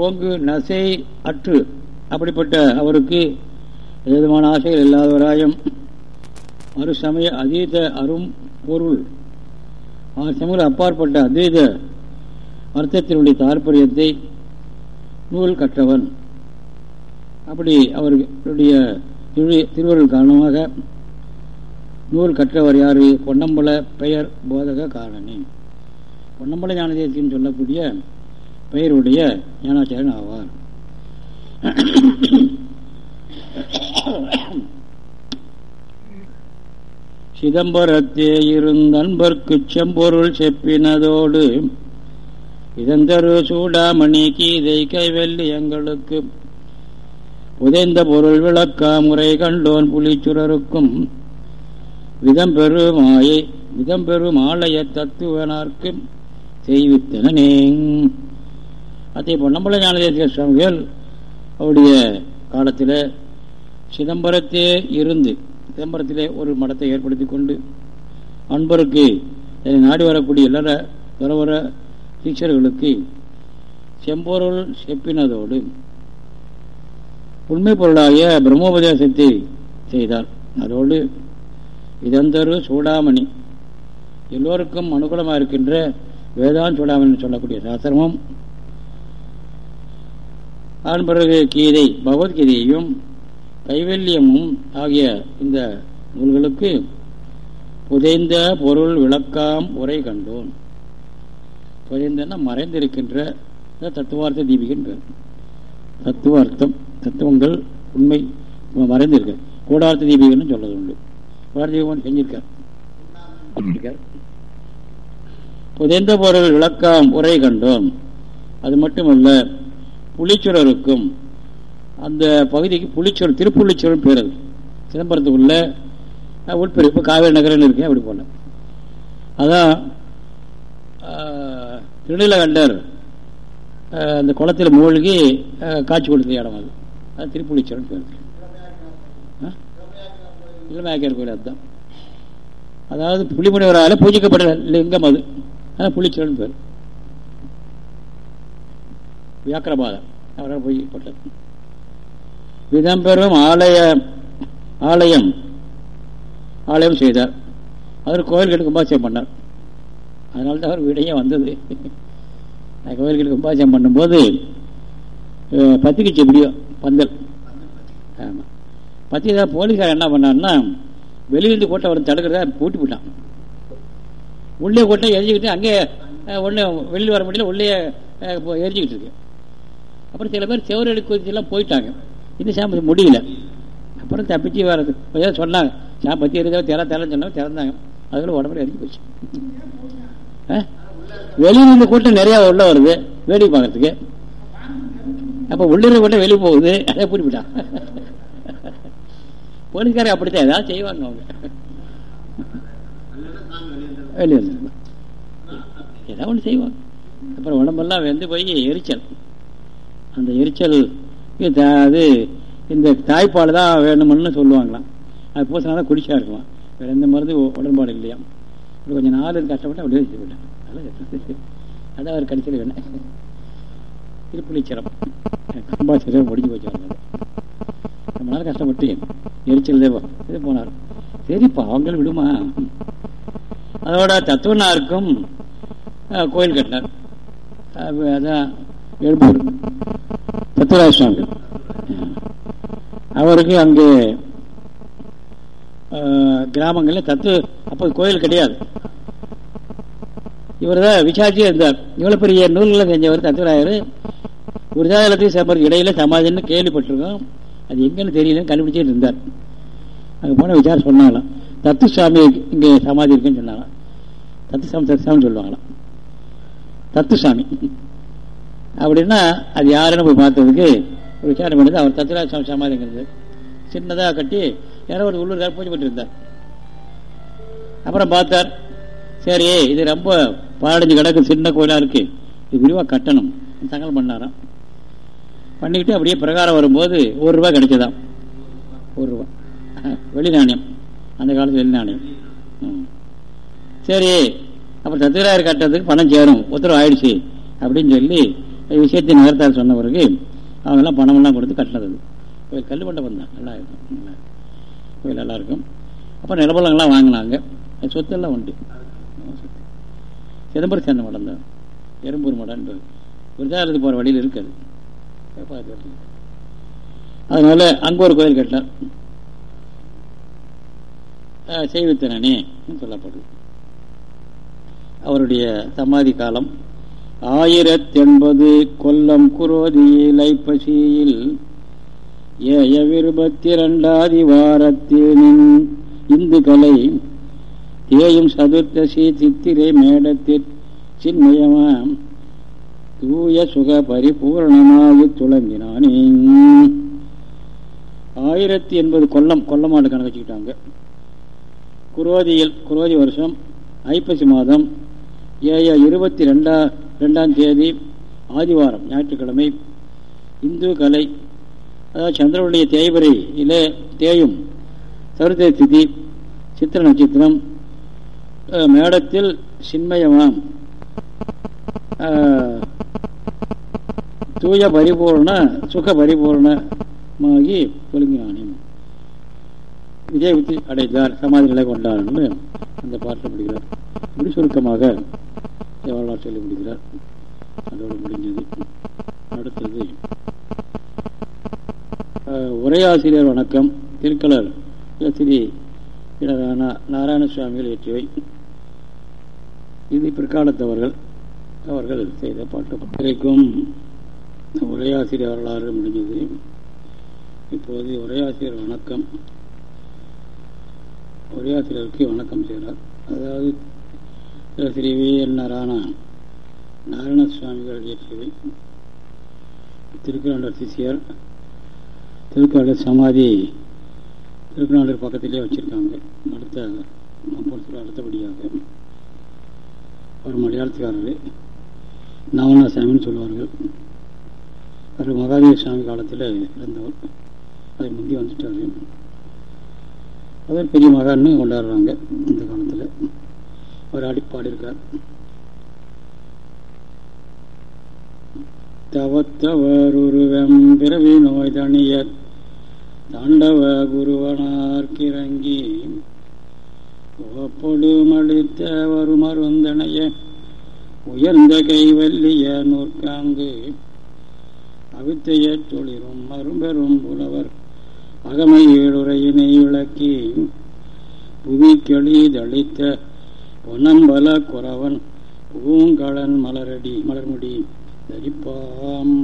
ஓங்கு நசை அற்று. அப்படிப்பட்ட அவருக்கு விதமான ஆசைகள் இல்லாதவராயும் மறுசமய அதீத அரும் பொருள். ஆறு சமூக அப்பாற்பட்ட அதீத அர்த்தத்தினுடைய தாற்பயத்தை நூல் கற்றவன். அப்படி அவர்களுடைய திருவருள் காரணமாக நூல் கற்றவர் யாரு? பொன்னம்பல பெயர் போதக காரணி பொன்னம்பல ஞானதேசின்னு சொல்லக்கூடிய பெயருடைய ஞானாச்சாரியன் ஆவார். சிதம்பரத்தே இருந்தன்பர்க்கு செம்பொருள் செப்பினதோடு இதந்தரு சூடாமணி கீதை கைவெல்லி எங்களுக்கு புதைந்த பொருள் விளக்கா முறை கண்டோன் புலிச்சுரருக்கும் விதம் விதம்பெருமாலய தத்துவனார்க்கும் செய்வித்தனே அதே பொன்னம்பல ஞானதேசிய சுவாமிகள் அவருடைய காலத்தில் சிதம்பரத்தே இருந்து சிதம்பரத்திலே ஒரு மடத்தை ஏற்படுத்தி கொண்டு அன்பருக்கு நாடி வரக்கூடிய எல்லார துறவர சீச்சர்களுக்கு செம்பொருள் செப்பினதோடு உண்மை பொருளாகிய பிரம்மோபதேசத்தை செய்தார். அதோடு இதந்தரு சூடாமணி எல்லோருக்கும் அனுகூலமாக இருக்கின்ற வேதான் சூடாமணி சொல்லக்கூடிய சாஸ்திரமும் அதன் பிறகு கீதை பகவத்கீதையையும் கைவல்யமும் ஆகிய இந்த நூல்களுக்கு புதைந்த பொருள் விளக்காம் உரை கண்டோம். புதைந்தன மறைந்திருக்கின்ற தத்துவார்த்த தீபிகன் பேர் தத்துவார்த்தம் தத்துவங்கள் உண்மை மறைந்திருக்க. கூடார்த்த தீபிகன்னு சொல்றது உண்டு. கூடார்த்த தீபம் செஞ்சிருக்கார். புதைந்த பொருள் விளக்காம் உரை கண்டோம். அது மட்டுமல்ல புளிச்சுரருக்கும் அந்த பகுதிக்கு புளிச்சோர் திருப்புள்ளிச்சோர் பேர் அது. சிதம்பரத்துக்குள்ள உட்பெரு இப்போ காவேரி நகரம் இருக்கேன் அப்படி போனேன். அதான் திருநீலகண்டர் அந்த குளத்தில் மூழ்கி காட்சி கொடுத்த இடம் அது. அது திருப்புளிச்சோரன் பேர் இளமையாக்கியர் கோயில் அதுதான். அதாவது புலிமுனிவரால் பூஜிக்கப்பட்ட லிங்கம் அது. அதான் புளிச்சோரன் பேர். வியாக்கிரபாதம். அவரால் பூஜிக்கப்பட்டது விதம்பெறும் ஆலய ஆலயம் ஆலயம் செய்தார். அவர் கோயில்களுக்கு கும்பாசியம் பண்ணார். அதனால தான் அவர் வீடையே வந்தது. கோயில்களுக்கு கும்பாசியம் பண்ணும்போது பத்திரிக்கை எப்படியோ பந்தல். ஆமாம் பத்திரிக்கை போலீஸார் என்ன பண்ணார்னா வெளியிருந்து கூட்டம் அவரை தடுக்கிறதா பூட்டி விட்டான் உள்ளே கூட்டம் எரிஞ்சுக்கிட்டு அங்கே ஒன்று வெளியில் வர முடியல உள்ளே எரிஞ்சிக்கிட்டு இருக்கு. அப்புறம் சில பேர் செவரு குறிச்செல்லாம் போயிட்டாங்க. இன்னும் சாம்பி முடியல. அப்புறம் தப்பிச்சு வர்றது ஏதோ சொன்னாங்க. சாம் பற்றி எரிஞ்சா திற திறன்னு சொன்னாங்க திறந்தாங்க. அதுக்குள்ள உடம்புல எரிஞ்சு போச்சு. வெளியில் இந்த கூட்டம் நிறையா உள்ள வருது. வேடிக்கை பார்க்கறதுக்கு. அப்போ உள்ளிருந்த கூட்டம் வெளியே போகுது. அதை பிடிப்பிட்டான் போலீஸ்காரர் அப்படித்தான் ஏதாவது செய்வாங்க அவங்க. வெளியே ஏதாவது ஒன்று செய்வாங்க. அப்புறம் உடம்பெல்லாம் வெந்து போய் எரிச்சல். அந்த எரிச்சல் அது இந்த தாய்ப்பால் தான் வேணும்னு சொல்லுவாங்களாம். அது பூசினா குடிச்சா இருக்கலாம். வேற எந்த மருந்து உடன்பாடு இல்லையா? இப்படி கொஞ்சம் நாள் கஷ்டப்பட்டு அப்படியே செய்யப்பட்டேன் அதான் அவர் கடைசியில் வேணும் திருப்புளிச்சரம் கம்பாசிரம் முடிஞ்சு போச்சு ரொம்ப நாள் கஷ்டப்பட்டு எரிச்சல் இது போனார். சரி பாவங்கள் விடுமா? அதோட தத்துவனாருக்கும் கோயில் கட்டினார். அதான் எழுப்பூர் சத்யராஜ சுவாமி. அவருக்கு அங்கே கிராமங்களில் தத்து அப்போ கோயில் கிடையாது. இவர் தான் விசாரிச்சே இருந்தார். இவ்வளோ பெரிய நூல்களை செஞ்சவர் தத்துவராயர். குருதாலத்தையும் சம்பருக்கு இடையில சமாதின்னு கேள்விப்பட்டிருக்கோம். அது எங்கன்னு தெரியலன்னு கண்டுபிடிச்சிட்டு இருந்தார். அங்கே போன விசாரம் சொன்னாங்களாம். தத்து சுவாமி இங்கே சமாதி இருக்குன்னு சொன்னாங்களாம். தத்து சாமி தத்து சாமின்னு சொல்லுவாங்களாம். தத்து சாமி அப்படின்னா அது யாருன்னு போய் பார்த்ததுக்கு ஒரு விசாரணை பண்ணது அவர் தத்துராஜ சமாதிங்கிறது சின்னதாக கட்டி யாரோ ஒரு உள்ளூர் பூஜை பண்ணிருந்தார். அப்புறம் பார்த்தார் சரி இது ரொம்ப பாடஞ்சு கிடக்கு சின்ன கோயிலாக இருக்கு. இது விரிவாக கட்டணும். தகவல் பண்ணாராம். பண்ணிக்கிட்டு அப்படியே பிரகாரம் வரும்போது ஒரு ரூபா கிடைச்சதாம். ஒரு ரூபா. வெளி நாணயம் அந்த காலத்து வெளி நாணயம் சரி அப்புறம் சத்திராயர் கட்டுறதுக்கு பணம் சேரும். உத்தரவு ஆயிடுச்சு. அப்படின்னு சொல்லி விஷயத்தை நகர்த்தார் சொன்ன பிறகு அவங்கெல்லாம் பணமெல்லாம் கொடுத்து கட்டினது. கோயில் கல் மண்டபம் தான். நல்லா இருக்கும். கோயில் நல்லா இருக்கும். அப்புறம் நிலப்பலங்கள்லாம் வாங்கினாங்க. சொத்தெல்லாம் உண்டு. சிதம்பரம் சேர்ந்த மடம் தான். எறும்பூர் மடம் விருதாலத்துக்கு போகிற வழியில் இருக்குது. அதனால அங்கே ஒரு கோயில் கட்டினார். செய்வித்தனே சொல்லப்படுது. அவருடைய சமாதி காலம் ஆயிரத்தி எண்பது கொல்லம் குரோதியில் ஐப்பசியில் ஏய விருபத்தி இரண்டாதி வாரத்தில் இந்து கலை தேயும் சதுர்த்தசி சித்திரை மேடத்தில் சின்மயமாம் தூய சுக பரிபூரணமாக துளங்கினானே. ஆயிரத்தி எண்பது கொல்லம் கொல்லமாடு கணக்கு வச்சுக்கிட்டாங்க. குரோதியில் குரோதி வருஷம் ஐப்பசி மாதம் ஏய இருபத்தி ரெண்டா ரெண்டாம் தேதி ஆதிவாரம் ஞாயிற்றுக்கிழமை இந்து கலை அதாவது சந்திரனுடைய தேய்வரையிலே தேயும் சருத்த திதி சித்திர நட்சத்திரம் மேடத்தில் சின்மயமாம். தூய பரிபூர்ண சுக பரிபூர்ணமாகி ஒழுங்கினானே விஜய் அடைந்தார் சமாதி நிலை கொண்டார் அந்த பாட்டில் முடிகிறார் இப்படி சுருக்கமாக வரலாறு சொல்லி முடிகிறார் அதோடு முடிஞ்சது. அடுத்தது உரையாசிரியர் வணக்கம். திருக்கலர் ஸ்ரீ நாராயண சுவாமிகள் இயற்றியவை இது பிற்காலத்தவர்கள் அவர்கள். செய்த பாட்டு வரைக்கும் உரையாசிரியர் வரலாறு முடிஞ்சது. இப்போது உரையாசிரியர் வணக்கம். உரையாசிரியருக்கு வணக்கம் செய்கிறார். அதாவது ஸ்ரீ வி என் நாராயண நாராயண சுவாமிகள் இயற்றியவை திருக்குறாண்டர் சிசியர் திருக்குறாண்டர் சமாதி திருக்குறாண்டர் பக்கத்திலே வச்சுருக்காங்க. அடுத்த அடுத்தபடியாக. ஒரு மலையாளத்துக்காரர் நவனா சாமின்னு சொல்லுவார்கள். அவர் மகாதேவ சாமி காலத்தில் இருந்தவர் அதை முந்தி வந்துட்டார். அவர் பெரிய மகான்னு கொண்டாடுறாங்க இந்த காலத்தில். அவர் அடிப்பாடு இருக்கார் தவத்தவருருவம் பிறவி நோய் தணியர் தாண்டவ குருவனார்கிறங்கி பொடுமளித்த வருமருந்தனைய உயர்ந்த கைவல்லிய நூற்காங்கு அவித்தைய தொழிலும் மரும்பெரும் புலவர். அகமை விளக்கி புவிக்கெளி தளித்த பொன்னம்பல குறவன் பூங்கலன் மலரடி மலர்முடி தரிப்பாம்.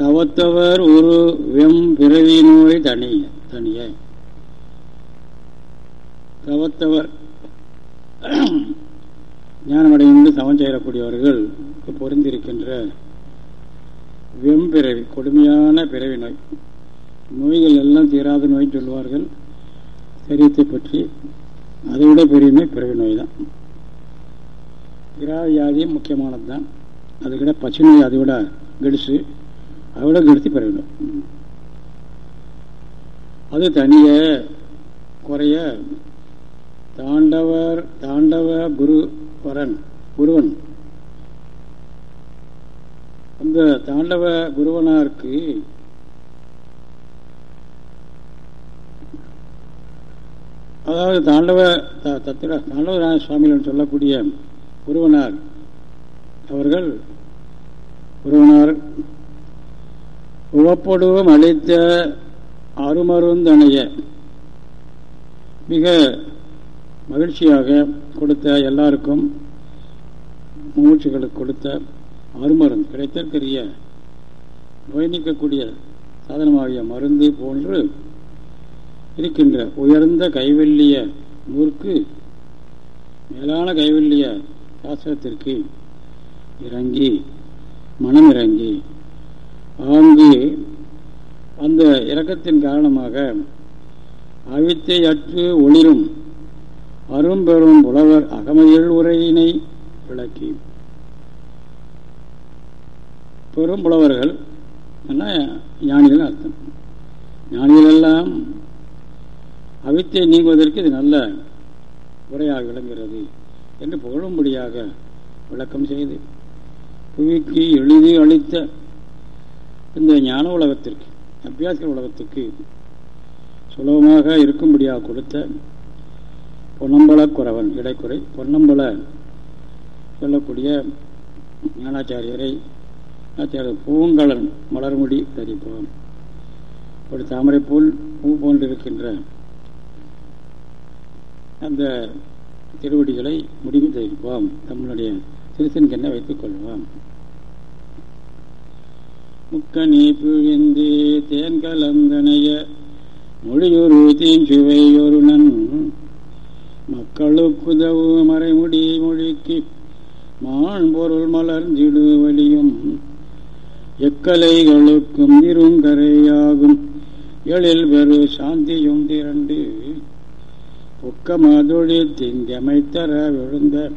தவத்தவர் ஒரு வெம் பிறவி நோய் தனிய தனிய. தவத்தவர் ஞானமடைந்து சமம் செய்யக்கூடியவர்கள் பொருந்திருக்கின்ற வெம்பிறவி கொடுமையான பிறவி நோய். நோய்கள் எல்லாம் தீராத நோய் சொல்வார்கள். சரீரத்தை பற்றி. அதை விட பெரிய பிறவி நோய் தான் தீராத வியாதியும் முக்கியமானது தான் அதை விட பச்சை நோய் அதை விட கெடுசு அதை விட கெடுத்து பிறவி நோய். அது தனிய குறைய தாண்டவர் தாண்டவ குருவரன் குருவன். அந்த தாண்டவ குருவனாருக்கு அதாவது தாண்டவ தத்திர தாண்டவ சுவாமிகள் சொல்லக்கூடிய குருவனார் அவர்கள் குருவனார் உவப்படுவம் அளித்த அருமருந்தனைய மிக மகிழ்ச்சியாக கொடுத்த எல்லாருக்கும் மூச்சுகளுக்கு கொடுத்த அருமருந்து கிடைத்தற்கரிய நோய் நீக்கக்கூடிய சாதனமாகிய மருந்து போன்று இருக்கின்ற உயர்ந்த கைவல்லிய நூற்கு மேலான கைவல்லிய சாஸ்திரத்திற்கு இறங்கி மனம் இறங்கி ஆங்கு அந்த இறக்கத்தின் காரணமாக அவித்தை அற்று ஒளிரும் அரும்பெரும் புலவர் அகமையல் உரையினை விளக்கி. பெரும் புலவர்கள் ஞானிகள் அர்த்தம்? ஞானிகள் எல்லாம் அவித்தை நீங்குவதற்கு இது நல்ல உரையாக விளங்குகிறது என்று புகழும்படியாக விளக்கம் செய்து புவிக்கு எழுதி அளித்த இந்த ஞான உலகத்திற்கு அபியாச உலகத்துக்கு சுலபமாக இருக்கும்படியாக கொடுத்த பொன்னம்பல குறவன் இடைக்குறை. பொன்னம்பல சொல்லக்கூடிய ஞானாச்சாரியரை ஆச்சாரியர் பூங்கலன் மலர்முடி தரிப்போம் ஒரு தாமரை போல் பூ போன்றிருக்கின்ற அந்த திருவடிகளை முடிவு தரிப்போம் நம்மளுடைய திருத்தன்கென்ன வைத்துக் கொள்வோம்? முக்கணி பிழிந்து தேன் கலந்தனைய மொழியொரு தீஞ்சுவையொரு நன். மக்களுக்குதவு மறைமுடி மொழிக்கு மான் பொருள் மலர்ந்திடு வழியும். எக்கலைகளுக்கும் இருங்கரையாகும். எழில் பெரு சாந்தியும் திரண்டு பொக்கமதொழி திங்கமைத்தர விழுந்த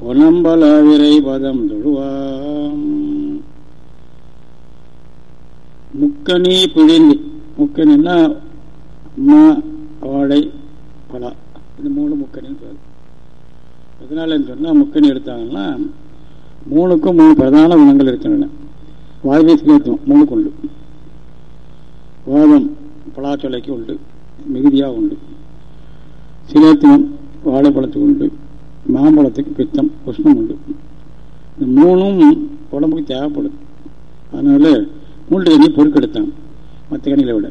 பொனம்பல விரை பதம் தொழுவாம். முக்கனி பிழிந்து முக்கனின்னா அம்மா வாழை பலா. இந்த மூணு முக்கணின்னு சொல்லுது எதனாலன்னு சொன்னால் முக்கணி எடுத்தாங்கன்னா மூணுக்கும் மூணு பிரதான குணங்கள் இருக்கின்றன. வாய்வேசிக்கு மூணுக்கு உண்டு. வாதம் பலாச்சொலைக்கு உண்டு மிகுதியாக உண்டு. சிலேத்தினம் வாழைப்பழத்துக்கு உண்டு மாம்பழத்துக்கு பித்தம் உஷ்ணம் உண்டு. இந்த மூணும் உடம்புக்கு தேவைப்படுது. அதனால மூன்று கனியை பொருட்கெடுத்தான் மற்ற கனிகளை விட.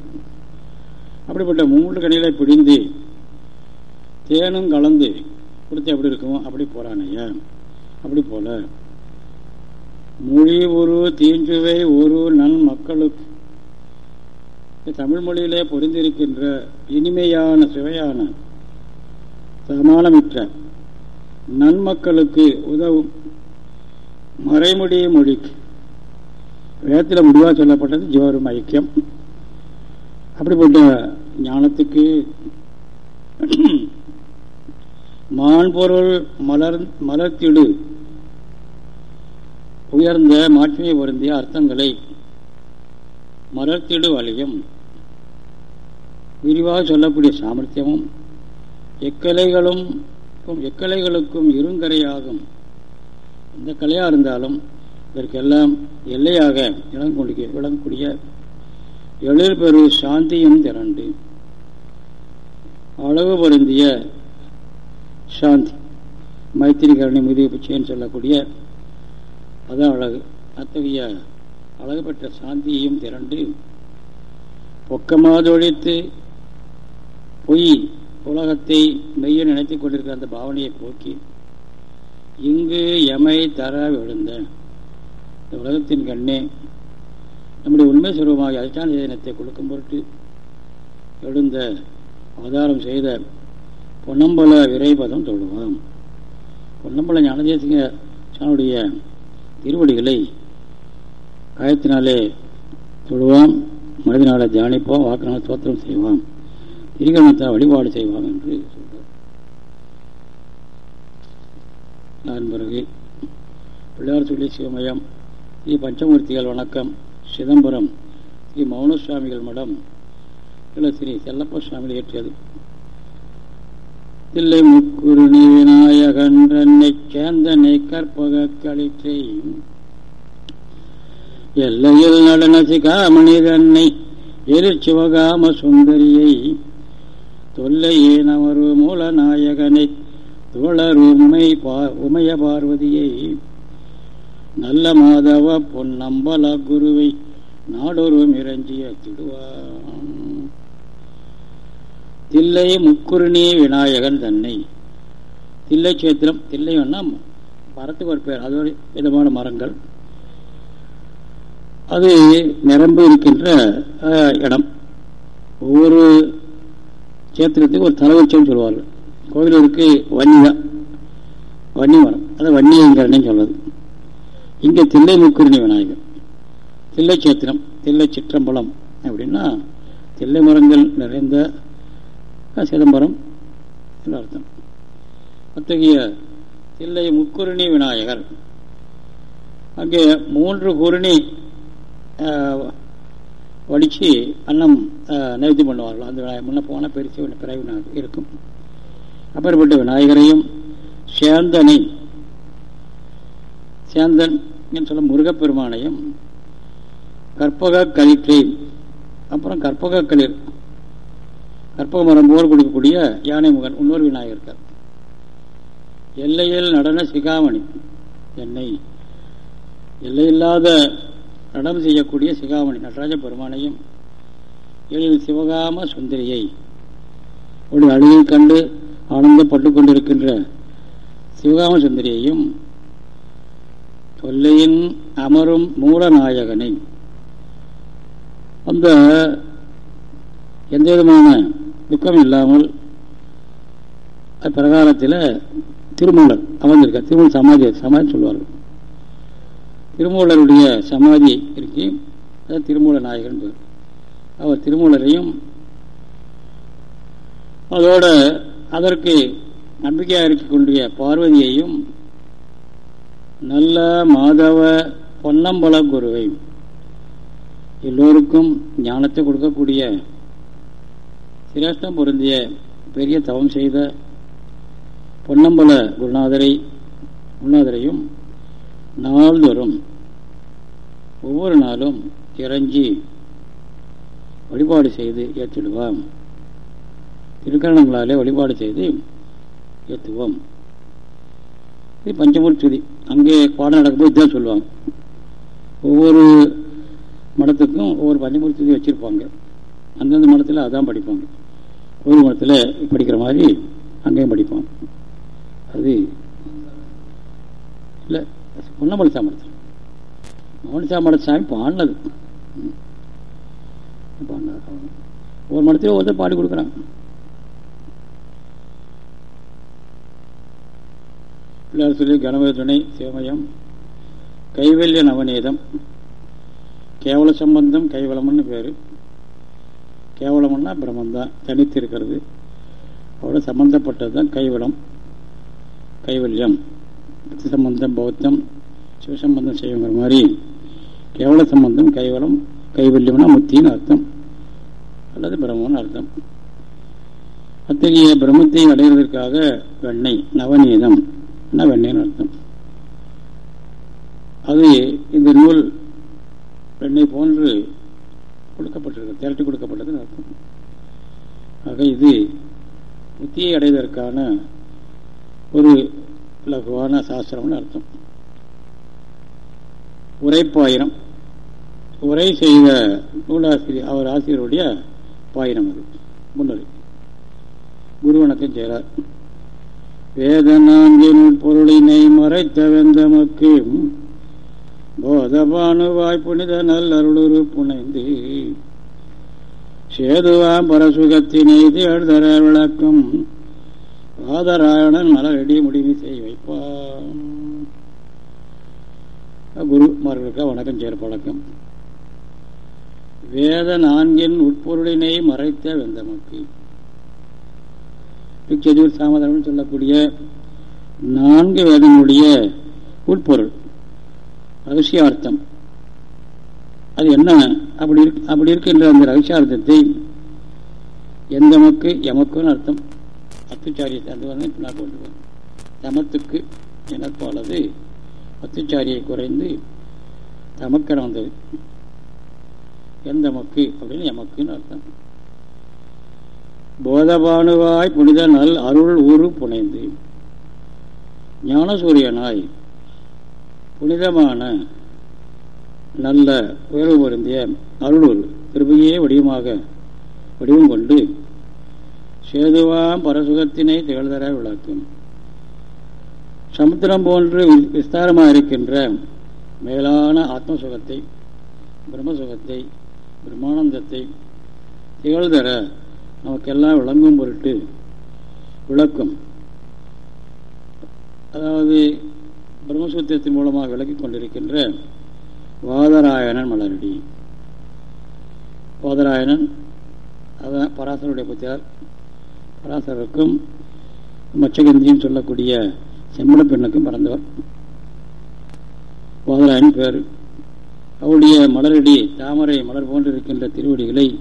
அப்படிப்பட்ட மூன்று கனிகளை பிடிந்து தேனும் கலந்து கொடுத்து எப்படி இருக்கும்? அப்படி போறானையா? அப்படி போல. மொழி ஒரு தீஞ்சுவை ஒரு நன் மக்களுக்கு. தமிழ் மொழியிலே பொருந்திருக்கின்ற இனிமையான சுவையான சமானமிற்ற நன்மக்களுக்கு உதவும் மறைமுடி மொழிக்கு. வேதத்தில் முடிவாக சொல்லப்பட்டது ஜோரும் ஐக்கியம். அப்படிப்பட்ட ஞானத்துக்கு மாண்பொருள் மலர் மலர்த்திடு. உயர்ந்த மாட்சிமை பொருந்திய அர்த்தங்களை மலர்த்திடு வழியும். விரிவாக சொல்லக்கூடிய சாமர்த்தியமும் எக்கலைகளும் எக்கலைகளுக்கும் இருங்கரையாகும். எந்த கலையாக இருந்தாலும் இதற்கெல்லாம் எல்லையாக விளங்கக்கூடிய விளங்கக்கூடிய எழில் பெரு சாந்தியும் திரண்டு. அளவு பொருந்திய சாந்தி. மைத்திரிகரணி முதிய பிச்சைன்னு சொல்லக்கூடிய அதான் அழகு. அத்தகைய அழகு பெற்ற சாந்தியையும் திரண்டு பொக்கமாதொழித்து பொய் உலகத்தை மெய்ய நினைத்து கொண்டிருக்கிற அந்த பாவனையை போக்கி இங்கு எமை தர விழுந்த இந்த உலகத்தின் கண்ணே நம்முடைய உண்மை சுரூபமாக அதிஷ்டான சேதனத்தை கொடுக்கும் பொருட்டு எழுந்த அவதாரம் செய்த பொன்னம்பல விரைபதம் தொழுவாம். பொன்னம்பல ஞானதேசிங்க சானுடைய திருவடிகளை காயத்தினாலே தொழுவோம் மனதினால தியானிப்போம் வாக்கினால தோத்திரம் செய்வோம். திரிகரணத்தால் வழிபாடு செய்வாங்க என்று சொல்றார். அதன் பிறகு பிள்ளையார் சொல்லி சிவமயம் ஸ்ரீ பஞ்சமூர்த்திகள் வணக்கம் சிதம்பரம் ஸ்ரீ மௌனசுவாமிகள் மடம் இல்லை ஸ்ரீ செல்லப்ப சுவாமிகள் ஏற்றியது தில்லை முக்குருணி விநாயகன்றன்னை சேந்தனை கற்பக களிற்றை எல்லையில் நடன சிகாமணி எரிச்சிவகாம சிவகாம சுந்தரியை தொல்லையே நமரு மூலநாயகனை தோழர் உமை உமைய பார்வதியை. நல்ல மாதவ பொன்னம்பல குருவை நாடொருவம் இறஞ்சிய திடுவான் தில்லை முக்குருணி விநாயகன் தன்னை. தில்லை சேத்திரம் தில்லைன்னா மரத்துக்கு ஒரு பேர் அது ஒரு விதமான மரங்கள். அது நிரம்பு இருக்கின்ற இடம். ஒவ்வொரு சேத்திரத்துக்கு ஒரு தலைவச்சம் சொல்லுவார்கள் கோவிலூருக்கு வன்னி தான் வன்னி மரம் அதை வன்னியங்கரன்னு சொல்றது. இங்கே தில்லை முக்குருணி விநாயகர். தில்லை சேத்திரம் தில்லை சிற்றம்பலம் அப்படின்னா தில்லை மரங்கள் நிறைந்த சிதம்பரம் என்று அர்த்தம். அத்தகைய தில்லை முக்குருணி விநாயகர். அங்கே மூன்று குருணி வடித்து அன்னம் நைவேத்தியம் பண்ணுவார்கள். அந்த முன்ன போனால் பெருசு பிறகு இருக்கும். அப்பேற்பட்ட விநாயகரையும் சேந்தனை சேந்தன் என்று சொல்ல முருகப்பெருமானையும் கற்பக கலிற்றை அப்புறம் கற்பக களிர் கற்பக மரம் போல் கொடுக்கக்கூடிய யானை முகன் இன்னொரு விநாயகர் எல்லையில் நடன சிகாமணி என்னை எல்லையில்லாத நடனம் செய்யக்கூடிய சிகாமணி நடராஜ பெருமானையும் எழில் சிவகாம சுந்தரியை ஒரு அழுகை கண்டு ஆனந்தப்பட்டு கொண்டிருக்கின்ற சிவகாம சுந்தரியையும் தொல்லையின் அமரும் மூலநாயகனை அந்த எந்த விதமான துக்கம் இல்லாமல் பிரகாரத்தில் திருமூலர் அமர்ந்திருக்கார். திருமூல் சமாதி சமாதி சொல்வார்கள். திருமூலருடைய சமாதி இருக்கு. அது திருமூல நாயகன் பேர். அவர் திருமூலரையும் அதோட அதற்கு நம்பிக்கையாக இருக்கக்கூடிய பார்வதியையும் நல்ல மாதவ பொன்னம்பல குருவை எல்லோருக்கும் ஞானத்தை கொடுக்கக்கூடிய சிரேஷ்டம் பொருந்திய பெரிய தவம் செய்த பொன்னம்பல குருநாதரை குருநாதரையும் நாள்தோறும் ஒவ்வொரு நாளும் இறஞ்சி வழிபாடு செய்து ஏற்றிடுவோம். திருக்கரணங்களாலே வழிபாடு செய்து ஏற்றுவோம். இது பஞ்சமூர்த்தி அங்கே பாடம் நடக்கும்போது இதுதான் சொல்லுவாங்க. ஒவ்வொரு மடத்துக்கும் ஒவ்வொரு பஞ்சமூர்த்தி வச்சுருப்பாங்க. அந்தந்த மடத்தில் அதான் படிப்பாங்க. கோவில் மடத்தில் படிக்கிற மாதிரி அங்கேயும் படிப்போம் அது இல்லை பொன்னமலை சாமடத்தில் மௌனசாமட சாமி பாடினது. பாடினார் ஒவ்வொரு மடத்திலும் ஒருத்தர் பாடி கொடுக்குறாங்க. பிள்ளையார் சொல்லி கணபதி துணை சிவமயம் கைவல்ய நவநீதம் கேவல சம்பந்தம் கைவலம்னு பேர். கேவலம்னா பிரம்மந்தான் தனித்து இருக்கிறது அவரோட சம்பந்தப்பட்டது தான் கைவலம் கைவல்யம். சம்பந்தம் பௌத்தம் சிவசம்பந்தம் செய்யுங்கிற மாதிரி. கேவல சம்பந்தம் கைவலம் கைவல்யம்னா முத்தின்னு அர்த்தம். அல்லது பிரம்மன்னு அர்த்தம். அத்தகைய பிரம்மத்தை அடைவதற்காக வெண்ணெய் நவநீதம் வெண்ணெய்னு அர்த்தம். அது இந்த நூல் வெண்ணெய் போன்று கொடுக்கப்பட்டிருக்கு திரட்டி கொடுக்கப்பட்டதுன்னு அர்த்தம். ஆக இது புத்தியை அடைவதற்கான ஒரு லகுவான சாஸ்திரம்னு அர்த்தம். உரைப்பாயிரம் உரை செய்த நூலாசிரியர் அவர் ஆசிரியருடைய பாயிரம் அது. முன்னுரை குரு வணக்கம் செய்கிறார் வேத நான்கின் பொருளினை மறைத்த வெந்தமக்கு போதபானுவாய் புனித நல்லருளுரு புனைந்து சேதுவாம் பரசுகத்தினை தேழ்தர விளக்கம் ராதராயணன் மலரடி முடிவு செய் வைப்பான் குருமார்களுக்கு வணக்கம் செய்கிற பழக்கம் வேத நான்கின் உட்பொருளினை மறைத்த வெந்தமக்கு. பிச்சதூர் சாமதனம் சொல்லக்கூடிய நான்கு வேதங்களுடைய உட்பொருள். ரகசியார்த்தம். அது என்ன? அப்படி இருக்கு அப்படி இருக்கின்ற அந்த ரகசியார்த்தத்தை எந்தமக்கு எமக்குன்னு அர்த்தம். அத்துச்சாரியை அது வந்து பின்னாடி கொண்டு தமத்துக்கு எனப்பாலது அத்துச்சாரியை குறைந்து தமக்கென வந்தது எந்த மக்கு அப்படின்னு எமக்குன்னு அர்த்தம். போதபானுவாய் புனித நல் அருள் ஊரு புனைந்து ஞானசூரியனாய் புனிதமான நல்ல உயர்வு பொருந்திய அருளூர் திருப்பதியே வடிவமாக வடிவம் கொண்டு சேதுவாம் பரசுகத்தினை திகழ்தர விளக்கும். சமுத்திரம் போன்று விஸ்தாரமாக இருக்கின்ற மேலான ஆத்மசுகத்தை பிரம்மசுகத்தை பிரம்மானந்தத்தை திகழ்தர நமக்கெல்லாம் விளங்கும் பொருட்டு விளக்கும். அதாவது பிரம்மசூத்திரத்தின் மூலமாக விளக்கிக் கொண்டிருக்கின்ற வாதராயணன் மலரடி. வாதராயணன் அதான் பராசருடைய புத்தியார். பராசருக்கும் மச்சகந்தியும் சொல்லக்கூடிய செம்மட பெண்ணுக்கும் பிறந்தவர். வாதராயன் பேர் அவருடைய மலரடி தாமரை மலர் போன்று இருக்கின்ற திருவடிகளை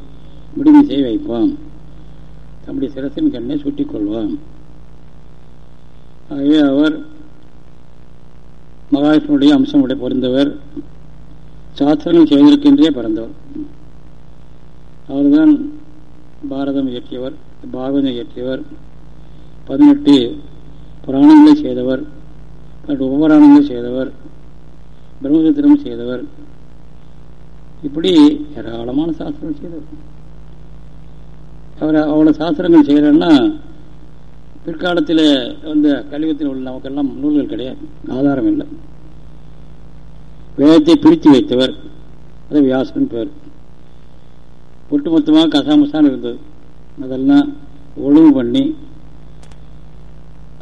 முடிவு செய்ய வைப்பான். தம்முடைய சிரசின் கண்ணை சுட்டிக் கொள்வான். ஆகவே அவர் மகாவிஷ்ணுடைய அம்சமுடைய பொருந்தவர். சாஸ்திரங்கள் செய்திருக்கின்றே பிறந்தவர் அவர்தான் பாரதம் இயற்றியவர் பாகவதம் இயற்றியவர். பதினெட்டு புராணங்களை செய்தவர். பதினெட்டு உபராணங்களை செய்தவர். பிரம்மசூத்திரம் செய்தவர். இப்படி ஏராளமான சாஸ்திரங்கள் செய்தார் அவர் அவ்வளோ சாஸ்திரங்கள் செய்கிறன்னா பிற்காலத்தில் வந்த கலியுகத்தில் உள்ள நமக்கெல்லாம் நூல்கள் கிடையாது. ஆதாரம் இல்லை. வேதத்தை பிரித்து வைத்தவர். அது வியாசன் பேர். ஒட்டுமொத்தமாக கசாமசான் இருந்தது. அதெல்லாம் ஒழுங்கு பண்ணி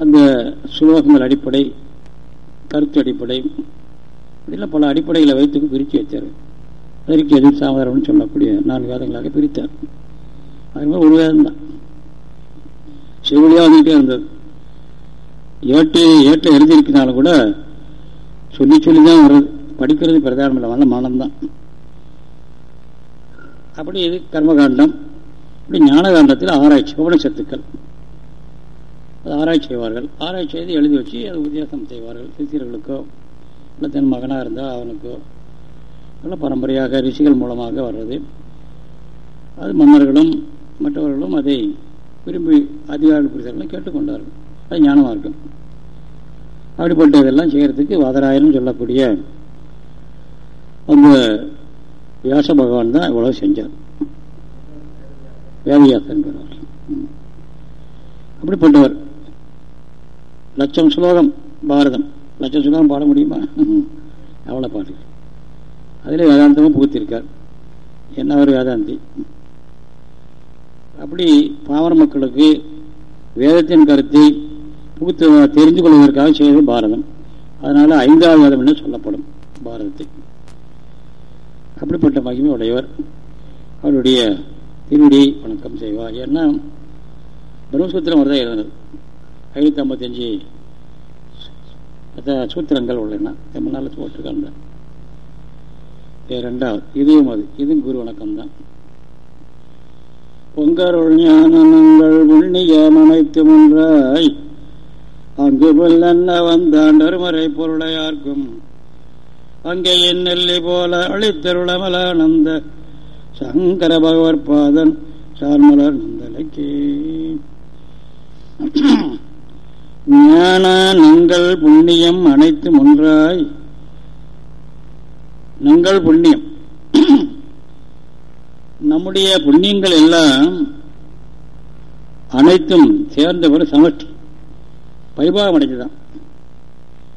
அந்த சுலோகங்கள் அடிப்படை கருத்து அடிப்படை இப்படிலாம் பல அடிப்படைகளை வைத்து பிரித்து வைத்தார் அதற்கு எதிர் சாமதாரம்னு சொல்லக்கூடிய நான்கு வேதங்களாக பிரித்தார். அது மாதிரி ஒரு வேதம் தான். செவிலியாக வந்துகிட்டே இருந்தது. ஏட்டு ஏட்டை எழுதியிருக்கனாலும் கூட சொல்லி சொல்லி தான் வருது படிக்கிறது பிரதானம் இல்லை வந்த மனம்தான் அப்படி இது கர்மகாண்டம் இப்படி ஞானகாண்டத்தில் ஆராய்ச்சி உபனிஷத்துக்கள். அது ஆராய்ச்சி செய்வார்கள். ஆராய்ச்சி செய்து எழுதி வச்சு அது உத்தியாசம் செய்வார்கள். சிசியர்களுக்கோ இல்லை தன் மகனாக இருந்தால் அவனுக்கோ. இல்லை பரம்பரையாக ரிஷிகள் மூலமாக வர்றது. அது மன்னர்களும் மற்றவர்களும் அதை விரும்பி அதிகாரிகள் புரிதர்களும் கேட்டுக்கொண்டார்கள். அது ஞானமாக இருக்கும் அப்படிப்பட்ட இதெல்லாம் செய்கிறதுக்கு வாதராயன் சொல்லக்கூடிய அந்த வியாச பகவான் தான் இவ்வளவு செஞ்சார். வேதவியாசன் அப்படிப்பட்டவர். லட்சம் ஸ்லோகம் பாரதம். லட்சம் ஸ்லோகம் பாட முடியுமா? அவ்வளோ பாட்டு அதில் வேதாந்தமும் புகுத்திருக்கார். என்ன அவர் வேதாந்தி? அப்படி பாமர மக்களுக்கு வேதத்தின் கருத்தை புகுத்து தெரிந்து கொள்வதற்காக செய்வது பாரதம். அதனால் ஐந்தாவது வேதம் என்று சொல்லப்படும் பாரதத்தை. அப்படிப்பட்ட மகிமை உடையவர். அவருடைய திருடி வணக்கம் செய்வார். ஏன்னா பிரம்மசூத்திரம் வரதான் எழுதினது. ஐநூற்றி ஐம்பத்தஞ்சு சூத்திரங்கள் உள்ளன. தமிழ்நாளில் போட்டிருக்காங்க. ரெண்டாவது. இதுவும் அது. இதுவும் குரு வணக்கம் தான் பொங்கருள் ஞானங்கள் புண்ணியம் அனைத்து ஒன்றாய் அங்கு பொல்லன்ன வந்தான் அருமறை பொருளையார்க்கும் அங்கே என் நெல்லி போல அழித்தருளமலானந்த சங்கர பகவத் பாதன் சார்மலர் நந்தலக்கே. ஞான நங்கள் புண்ணியம் அனைத்தும் ஒன்றாய். நங்கள் புண்ணியம். நம்முடைய புண்ணியங்கள் எல்லாம் அனைத்தும் சேர்ந்த ஒரு சமஷ்டி. பரிபாகம் அடைஞ்சுதான்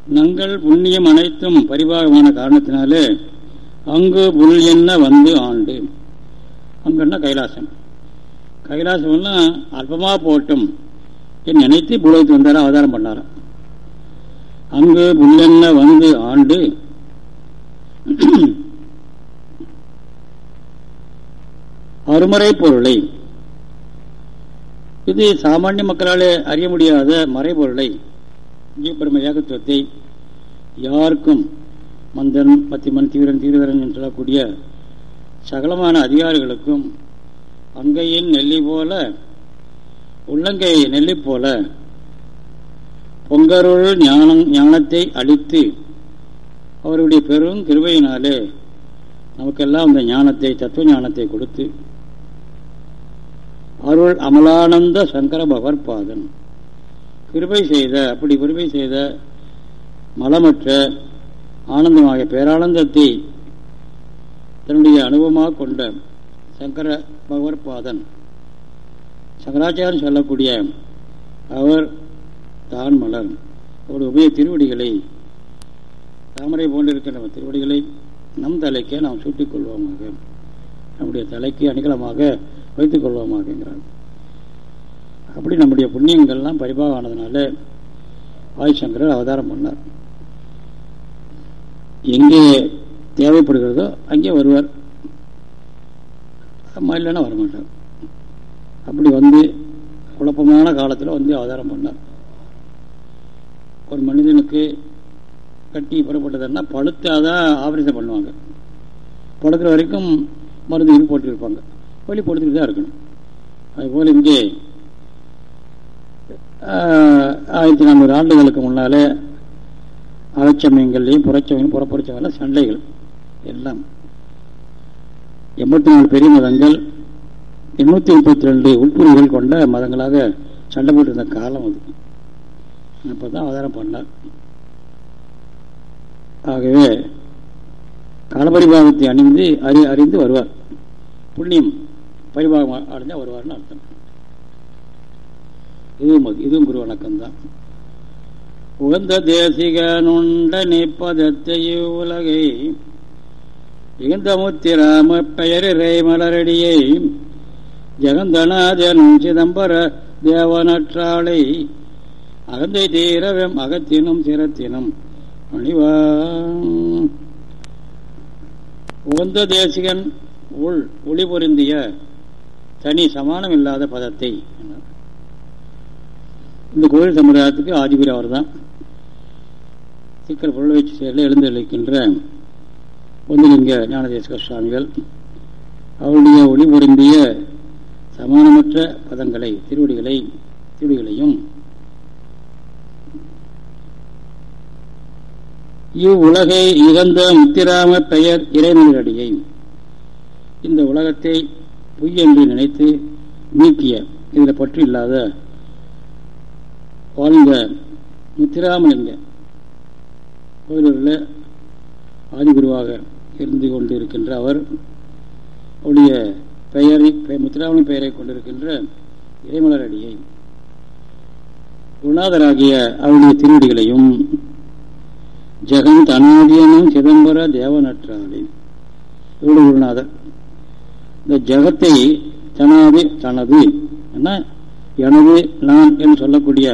நங்கள் புண்ணியம் அனைத்தும் பரிபாகமான காரணத்தினாலே அங்கு புல் என்ன வந்து ஆண்டு. அங்கன்னா கைலாசம். கைலாசம்னா அல்பமாக போட்டும். என் நினைத்து புலகத்துக்கு வந்தார அவதாரம் பண்ணாராம். அங்கு புல்லென்ன வந்து ஆண்டு அருமறை பொருளை இது சாமானிய மக்களாலே அறிய முடியாத மறைபொருளை. ஜீவபெரும ஏகத்துவத்தை யாருக்கும் மந்தன் பத்திமன் தீவிரன் தீவிரன் என்று சொல்லக்கூடிய சகலமான அதிகாரிகளுக்கும் அங்கையின் நெல்லி போல உள்ளங்கை நெல்லி போல பொங்கருள் ஞானம் ஞானத்தை அளித்து அவருடைய பெரும் கிருபையினாலே நமக்கெல்லாம் அந்த ஞானத்தை தத்துவ ஞானத்தை கொடுத்து அருள் அமலானந்த சங்கர பகவற்பாதன் கிருபை செய்த அப்படி கிருபை செய்த மலமற்ற ஆனந்தமாக பேரானந்தத்தை தன்னுடைய அனுபவமாக கொண்ட சங்கர பகவற்பாதன் சங்கராச்சாரம் சொல்லக்கூடிய அவர் தான் மலர். அவருடைய உபய திருவடிகளை தாமரை போன்றிருக்கின்ற நம்ம திருவடிகளை நம் தலைக்கே நாம் சூட்டிக் கொள்வோமாக. நம்முடைய தலைக்கு அணிகலமாக வைத்துக் கொள்வோமாகங்கிறார் அப்படி நம்முடைய புண்ணியங்கள்லாம் பரிபாகம் ஆனதுனால ஆதிசங்கரர் அவதாரம் பண்ணார். எங்கே தேவைப்படுகிறதோ அங்கே வருவார். அம்மா இல்லைன்னா வரமாட்டார். அப்படி வந்து குழப்பமான காலத்தில் வந்து அவதாரம் பண்ணார். ஒரு மனிதனுக்கு கட்டி புறப்பட்டதுன்னா பழுத்தாதான் ஆபரேஷன் பண்ணுவாங்க. படுக்கிற வரைக்கும் மருந்து இது போட்டுருப்பாங்க வழி போட்டுக்கிட்டு தான் இருக்கணும். அதுபோல் இங்கே ஆயிரத்தி நானூறு ஆண்டுகளுக்கு முன்னாலே அகச்சமயங்கள்லையும் புறச்சமயம் புறப்புறச்சமயம் சண்டைகள். எல்லாம். எண்பத்தி நாலு பெரிய மதங்கள் எண்ணூற்றி முப்பத்தி ரெண்டு உட்புரிகள் கொண்ட மதங்களாக சண்டை போட்டிருந்த காலம் அது. அப்போ தான் அவதாரம் பண்ணார். ஆகவே காலபரிபாகத்தை அணிந்து அறி அறிந்து வருவார். புண்ணியம் பரிபாகம் அடைஞ்சால் வருவார்னு அர்த்தம். இதுவும் இதுவும் குரு வணக்கம் தான் உகந்த தேசிக நுண்ட நிப்பதத்தை உலகை இகந்த முத்திராம பெயரிரை மலரடியை ஜெகந்தனாதனும் சிதம்பர தேவனற்றாளை அகந்தை தீரவம் அகத்தினும் சிரத்தினும். அணிவா உகந்த தேசிகன் உள் ஒளி பொருந்திய தனி சமானம் இல்லாத பதத்தை இந்த கோயில் சமுதாயத்துக்கு ஆதிபுரி அவர் தான் சிக்கல் பொருள் வச்சு செயலில் எழுந்தளிக்கின்ற ஒன்றிலிங்க ஞானதேசக சுவாமிகள் அவருடைய ஒளி பொருந்திய சமானமற்ற பதங்களை திருவடிகளை திருவடிகளையும் இவ்வுலகை இகந்த முத்திராம பெயர் இறைமனிரடியை இந்த உலகத்தை பொய் என்று நினைத்து நீக்கிய இதில் பற்று இல்லாத வாழ்ந்த முத்திராமலிங்க கோயிலூரில் ஆதிகுருவாக இருந்து கொண்டு இருக்கின்ற அவர் அவருடைய பெயரை முத்திராமலின் பெயரை கொண்டிருக்கின்ற இறைமலரடியை குருநாதராகிய அவருடைய திருவடிகளையும் ஜெகன் தனாதியனும் சிதம்பர தேவனற்றாலே இவ்வளவு குருநாதர் இந்த ஜெகத்தை தனாதி தனது என்ன எனது நான் என்று சொல்லக்கூடிய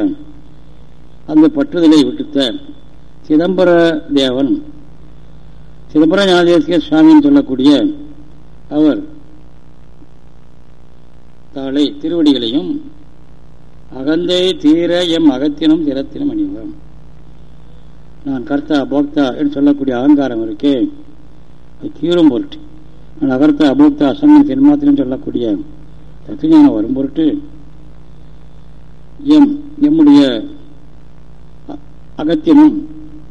அந்த பற்றுதலை விட்டுத்த சிதம்பர தேவன் சிதம்பர ஞானதேசிய சுவாமின்னு சொல்லக்கூடிய அவர் தாளை திருவடிகளையும் அகந்தை தீர எம் அகத்தினும் திறத்தினும் அணிவான் நான் கர்த்தா போக்தா என்று சொல்லக்கூடிய அகங்காரம் இருக்கே. அது தீரும் பொருட்டு. நான் அகர்த்தா அபோக்தா அசமன் தென்மாத்திரம் சொல்லக்கூடிய தத்துவஞானம் வரும் பொருட்டு எம் எம்முடைய அகத்தினும்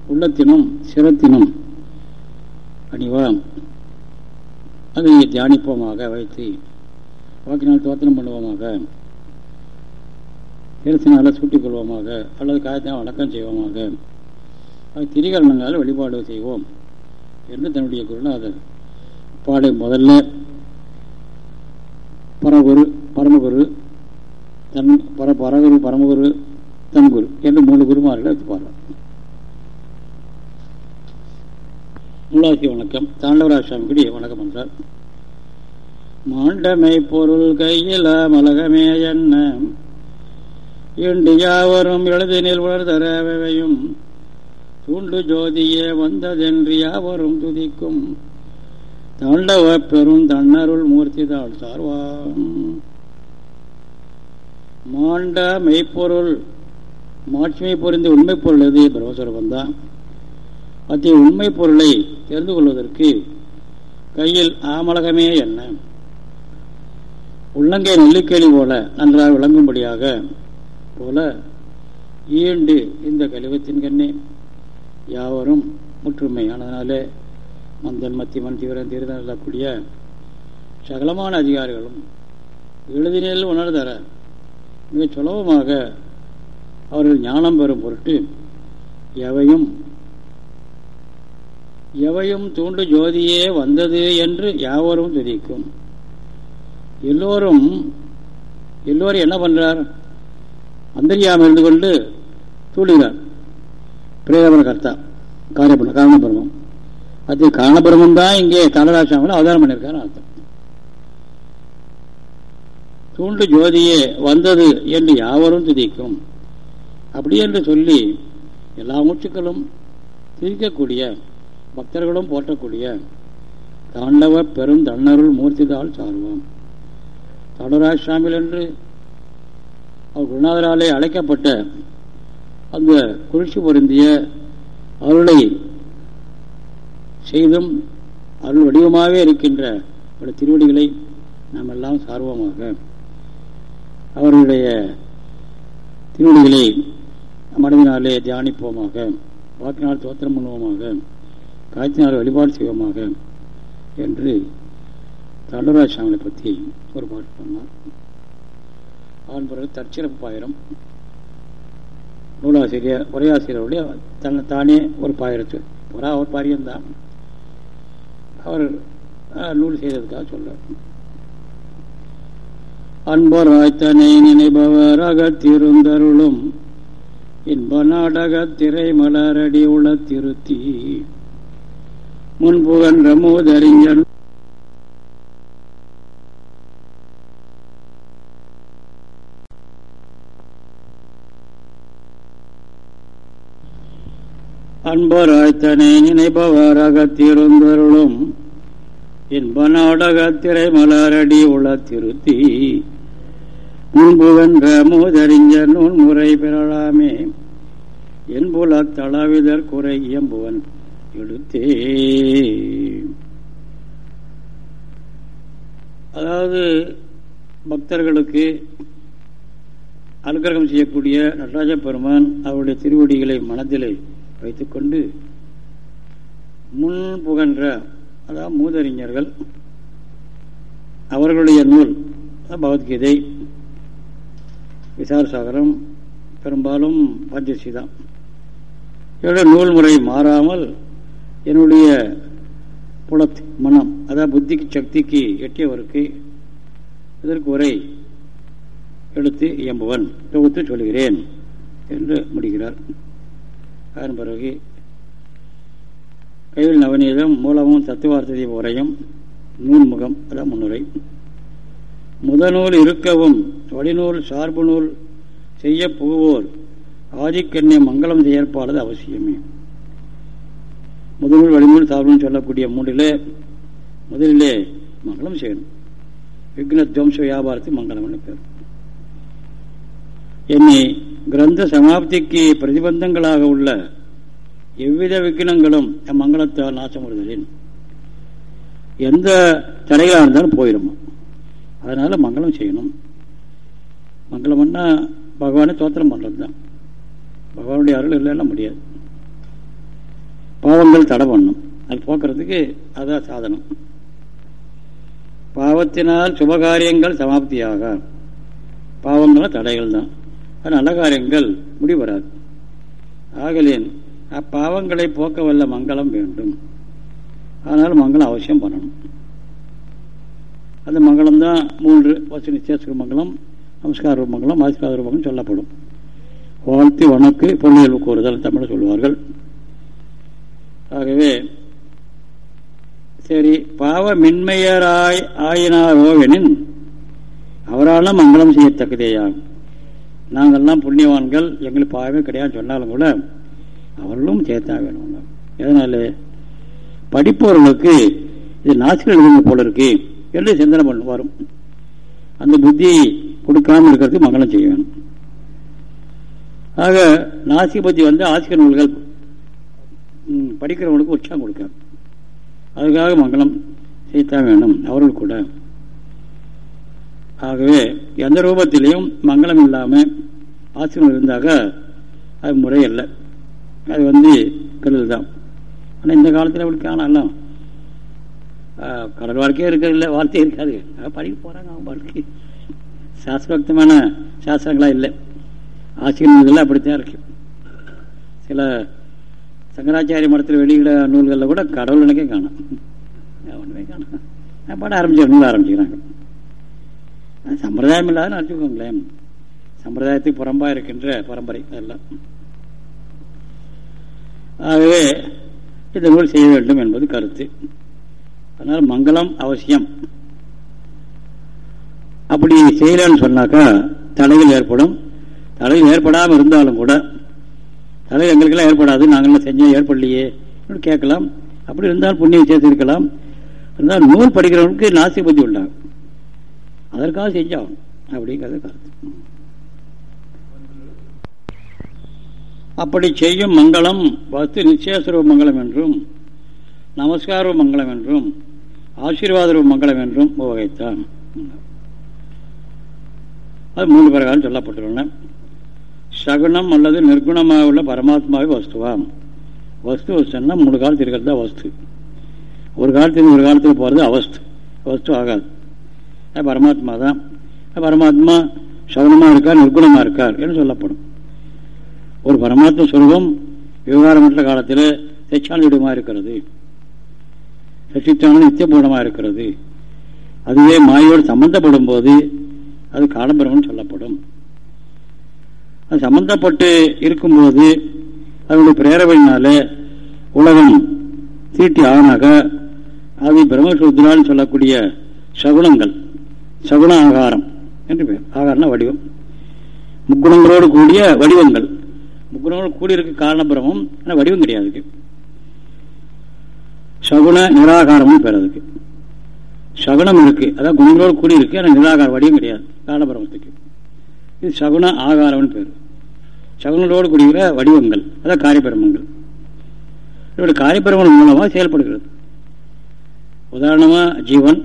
உள்ளத்தினும் சிரத்தினும் அணிவாம் அதை தியானிப்போமாக வைத்து வாக்கினால் தோத்தனம் பண்ணுவோமாக திருத்தினால சூட்டிக் கொள்வோமாக அல்லது காயத்தினால் வணக்கம் செய்வோமாக திரிகரணங்களால் வழிபாடு செய்வோம் என்று தன்னுடைய குருநாதர் பாடை முதல்ல பரகுரு பரமகுரு தன் பர பரகுரு பரமகுரு தன்குரு என்று மூணு குருமார்களை எடுத்து பாடுறார் முல்லாசி வணக்கம் தாண்டவராசாமிக்குடி வணக்கம் என்றார். மாண்டமை பொருள் கையில மலகமே என்ன? இன்று யாவரும் எழுதினில் உணர்தரவையும் சூண்டு ஜோதியே வந்ததென்று யாவரும் துதிக்கும். தாண்டவ பெரும் தன்னருள் மூர்த்தி தாழ் சார்வான் மாண்ட மெய்ப்பொருள் மாட்சிமை பொருந்த உண்மை பொருள் எது? பிரபசுரபம் தான் அத்தகைய உண்மை பொருளை தெரிந்து கொள்வதற்கு கையில் ஆமலகமே என்ன? உள்ளங்கை நெல்லிக்கேணி போல நன்றாக விளங்கும்படியாக போல ஈண்டு இந்த கழிவத்தின் கண்ணே. யாவரும் முற்றுமையானதுனாலே மந்தன் மத்திமன் தீவிரம் தீர்தக்கூடிய சகலமான அதிகாரிகளும் எழுதினில் உணர்தர மிக சுலபமாக அவர்கள் ஞானம் பெறும் பொருட்டு எவையும் எவையும் தூண்டு ஜோதியே வந்தது என்று யாவரும் துதிக்கும். எல்லோரும் எல்லோரும் என்ன பண்றார்? அந்தரியாமல் இருந்து கொண்டு தூடுகிறார் பிரேரபன கர்த்தா காரியபுர காரணபிரமம். அது காரணபிரமம் தான் இங்கே கனராசாமில் அவதாரம் பண்ணியிருக்காரு அர்த்தம். தூண்டு ஜோதியே வந்தது என்று யாவரும் துதிக்கும். அப்படி என்று சொல்லி எல்லா மூச்சுக்களும் திரிக்கக்கூடிய பக்தர்களும் போற்றக்கூடிய தாண்டவ பெரும் தன்னருள் மூர்த்திதால் சார்வோம். தாண்டவராஜ் சாமியில் என்று அவர் குருநாதராலே அழைக்கப்பட்ட அந்த குளிர்ச்சி பொருந்திய அருளை செய்தும் அருள் வடிவமாகவே இருக்கின்ற பல திருவடிகளை நாம் எல்லாம் சார்வமாக. அவர்களுடைய திருவடிகளை மனதினாலே தியானிப்போமாக வாக்கினால் தோத்திரம் பண்ணுவோமாக காய்ச்சினால் வழிபாடு செய்வோமாக என்று தண்டராஜ் சாமியை பற்றி ஒரு பாட்டு பண்ணார் அதன் பிறகு தற்சிறப்பு பாயிரம் நூலாசிரியர் உரையாசிரியருடைய தன்னை தானே ஒரு பாயிரத்து. புறா ஒரு பாரியம்தான் அவர் நூல் செய்ததுக்காக சொல்றார். அன்பராய்த்தனை நினைபவர் அகத்திருந்தருளும். இன்ப நாடக திரை மலரடி உள திருத்தி முன்புகன்ற மூதறிஞர் அன்பராய்த்தனை நினைப்பவர் அகத்திருந்தருளும் இன்ப நாடக திரை மலரடி உள திருத்தி முன்புகன்ற மூதறிஞர் நூன்முறை பெறலாமே. என்புல தளவிதர் குறை இயம்புவன் எடுத்தே. அதாவது பக்தர்களுக்கு அனுகிரகம் செய்யக்கூடிய நடராஜ பெருமான் அவருடைய திருவடிகளை மனதிலே வைத்துக்கொண்டு முன் புகன்ற அதாவது மூதறிஞர்கள் அவர்களுடைய நூல் பகவத்கீதை விசாரசாகரம் பெரும்பாலும் பஞ்சசீதம் என்னுடைய நூல் முறை மாறாமல் என்னுடைய புலத் மனம் அதாவது புத்திக்கு சக்திக்கு எட்டியவருக்கு இதற்கு உரை எடுத்து இயம்புவன். தொகுத்து சொல்கிறேன் என்று முடிகிறார் அதன் பிறகு கைவில் நவநீதம் மூலமும் தத்துவார்த்ததை உரையும் நூல்முகம் அதான் முன்னுரை. முதநூல் இருக்கவும் வடிநூல் சார்பு நூல் செய்ய புகுவோர் ஆதிக்கண்ணை மங்களம் செயற்பாடு அவசியமே. முதநூல் வடிநூல் சார்புன்னு சொல்லக்கூடிய மூன்றிலே முதலிலே மங்களம் செய்யணும். விக்ன துவம்ச வியாபாரத்தை மங்களம்னு பேர். என்னை கிரந்த சமாப்திக்கு பிரதிபந்தங்களாக உள்ள எவ்வித விக்கினங்களும் மங்களத்தால் நாசமுறுதலின் எந்த தடைகளாக இருந்தாலும் போயிடுமா அதனால மங்களம் செய்யணும். மங்களம்னா பகவானை தோத்திரம் பண்ணுறது தான் பகவானுடைய அருள் இல்லைன்னா முடியாது. பாவங்கள் தடை பண்ணும். அது போக்குறதுக்கு அதான் சாதனம். பாவத்தினால் சுபகாரியங்கள் சமாப்தியாக பாவங்களும் தடைகள் தான் நல்ல காரியங்கள் முடிவராது ஆகலேன் அப்பாவங்களை போக்க வல்ல மங்களம் வேண்டும். அதனால் மங்களம் அவசியம் பண்ணணும். அந்த மங்களம் தான் மூன்று வசு நிச்சேஸ்வர மங்களம் நமஸ்கார மங்களம் ஆசிர்வாத மங்களம் சொல்லப்படும். வாழ்த்து வணக்கு பொன்னியல் கூறுதல் தமிழ் சொல்லுவார்கள் ஆகவே சரி பாவ மின்மையராய் ஆயினாரோவெனின் அவரால் மங்களம் செய்யத்தக்கதேயாகும். நாங்கள்லாம் புண்ணியவான்கள் எங்களுக்கு பாவமே கிடையாது சொன்னாலும் கூட அவர்களும் சேர்த்தா வேணும் எதனால? படிப்பவர்களுக்கு இது நாசிகள் எழுதுங்க போல இருக்கு என்று சிந்தனை பண்ண வரும். அந்த புத்தி கொடுக்காமல் இருக்கிறதுக்கு மங்களம் செய்ய வேணும். ஆக நாசிக புத்தி வந்து ஆசிரியர் நூல்கள் படிக்கிறவங்களுக்கு உற்சாகம் கொடுக்க அதுக்காக மங்களம் செய்தான் வேணும் அவர்கள் கூட. ஆகவே எந்த ரூபத்திலையும் மங்களம் இல்லாமல் ஆசிரியர் இருந்தாக அது முறையல்ல அது வந்து கருது தான். ஆனால் இந்த காலத்தில் அப்படி காணலாம் கடல் வாழ்க்கையே இருக்கிறதில்ல வார்த்தை இருக்காது. படிக்க போகிறாங்க அவங்க வாழ்க்கை சாஸ்திரோக்தமான சாஸ்திரங்களாக இல்லை. ஆசிரியர்கள் அப்படித்தான் இருக்கு. சில சங்கராச்சாரிய மடத்தில் வெளியிட நூல்களில் கூட கடவுள் எனக்கே காணும். ஒன்றுமே காணும். பாட ஆரம்பிச்சு நூல் ஆரம்பிச்சுக்கிறாங்க. சம்பிரதாயம் இல்லாத நினச்சிக்கோங்களேன் சம்பிரதாயத்துக்கு புறம்பா இருக்கின்ற பரம்பரை அதெல்லாம். ஆகவே இந்த நூல் செய்ய வேண்டும் என்பது கருத்து. அதனால் மங்களம் அவசியம். அப்படி செய்யலன்னு சொன்னாக்கா தடைகள் ஏற்படும். தடைகள் ஏற்படாமல் இருந்தாலும் கூட தடை எங்களுக்கெல்லாம் ஏற்படாது. நாங்கள்லாம் செஞ்சோம் ஏற்படலையே. கேட்கலாம். அப்படி இருந்தால் புண்ணிய விசேஷம் இருக்கலாம் இருந்தால் நூல் படிக்கிறவனுக்கு நாசி புத்தி உண்டாகும். அதற்காக செஞ்சாகணும் அப்படிங்கிறது கருத்து. அப்படி செய்யும் மங்களம் வஸ்து நிச்சயஸ்வரூப மங்களம் என்றும் நமஸ்கார மங்களம் என்றும் ஆசீர்வாத மங்களம் என்றும் உபகைத்தான் அது மூன்று பிரகாரம் சொல்லப்பட்டுள்ளன. சகுனம் அல்லது நிர்குணமாக உள்ள பரமாத்மாவே வஸ்துவாம். வஸ்து வஸ்துன்னா மூணு காலத்தில் இருக்கிறது தான் வஸ்து. ஒரு காலத்தில் ஒரு காலத்தில் போகிறது அவஸ்து. வஸ்து ஆகாது. அது பரமாத்மா தான். பரமாத்மா சகுனமாக இருக்கார் நிர்குணமாக இருக்கார் என்று சொல்லப்படும். ஒரு பரமாத்ம சுரூபம் விவகாரமற்ற காலத்தில் சச்சானந்தமாக இருக்கிறது. சச்சித்தானது நித்தியபூர்ணமாக இருக்கிறது. அதுவே மாயோடு சம்பந்தப்படும் போது அது காலபிரமன் சொல்லப்படும். அது சம்பந்தப்பட்டு இருக்கும்போது அதனுடைய பிரேரவையினால உலகம் தீட்டி ஆனாக அது பிரம்மசூத்ரான்னு சொல்லக்கூடிய சகுனங்கள் சகுண ஆகாரம் என்று பேர். ஆகாரம்னா வடிவம். முக்குணங்களோடு கூடிய வடிவங்கள். முக்குணங்களோடு கூடியிருக்க காரணபிரமம். ஆனால் வடிவம் கிடையாது சகுண நிராகாரம்னு பேர் அதுக்கு. சகுணம் இருக்கு. அதாவது குணங்களோடு கூடி இருக்கு ஆனால் நிராகார வடிவம் கிடையாது. காரணபிரமத்துக்கு. இது சகுண ஆகாரம்னு பேர். சகுனங்களோடு கூடிய வடிவங்கள். அதாவது காரியபிரமங்கள். இதோட காரியபிரமன் மூலமாக செயல்படுகிறது. உதாரணமா ஜீவன்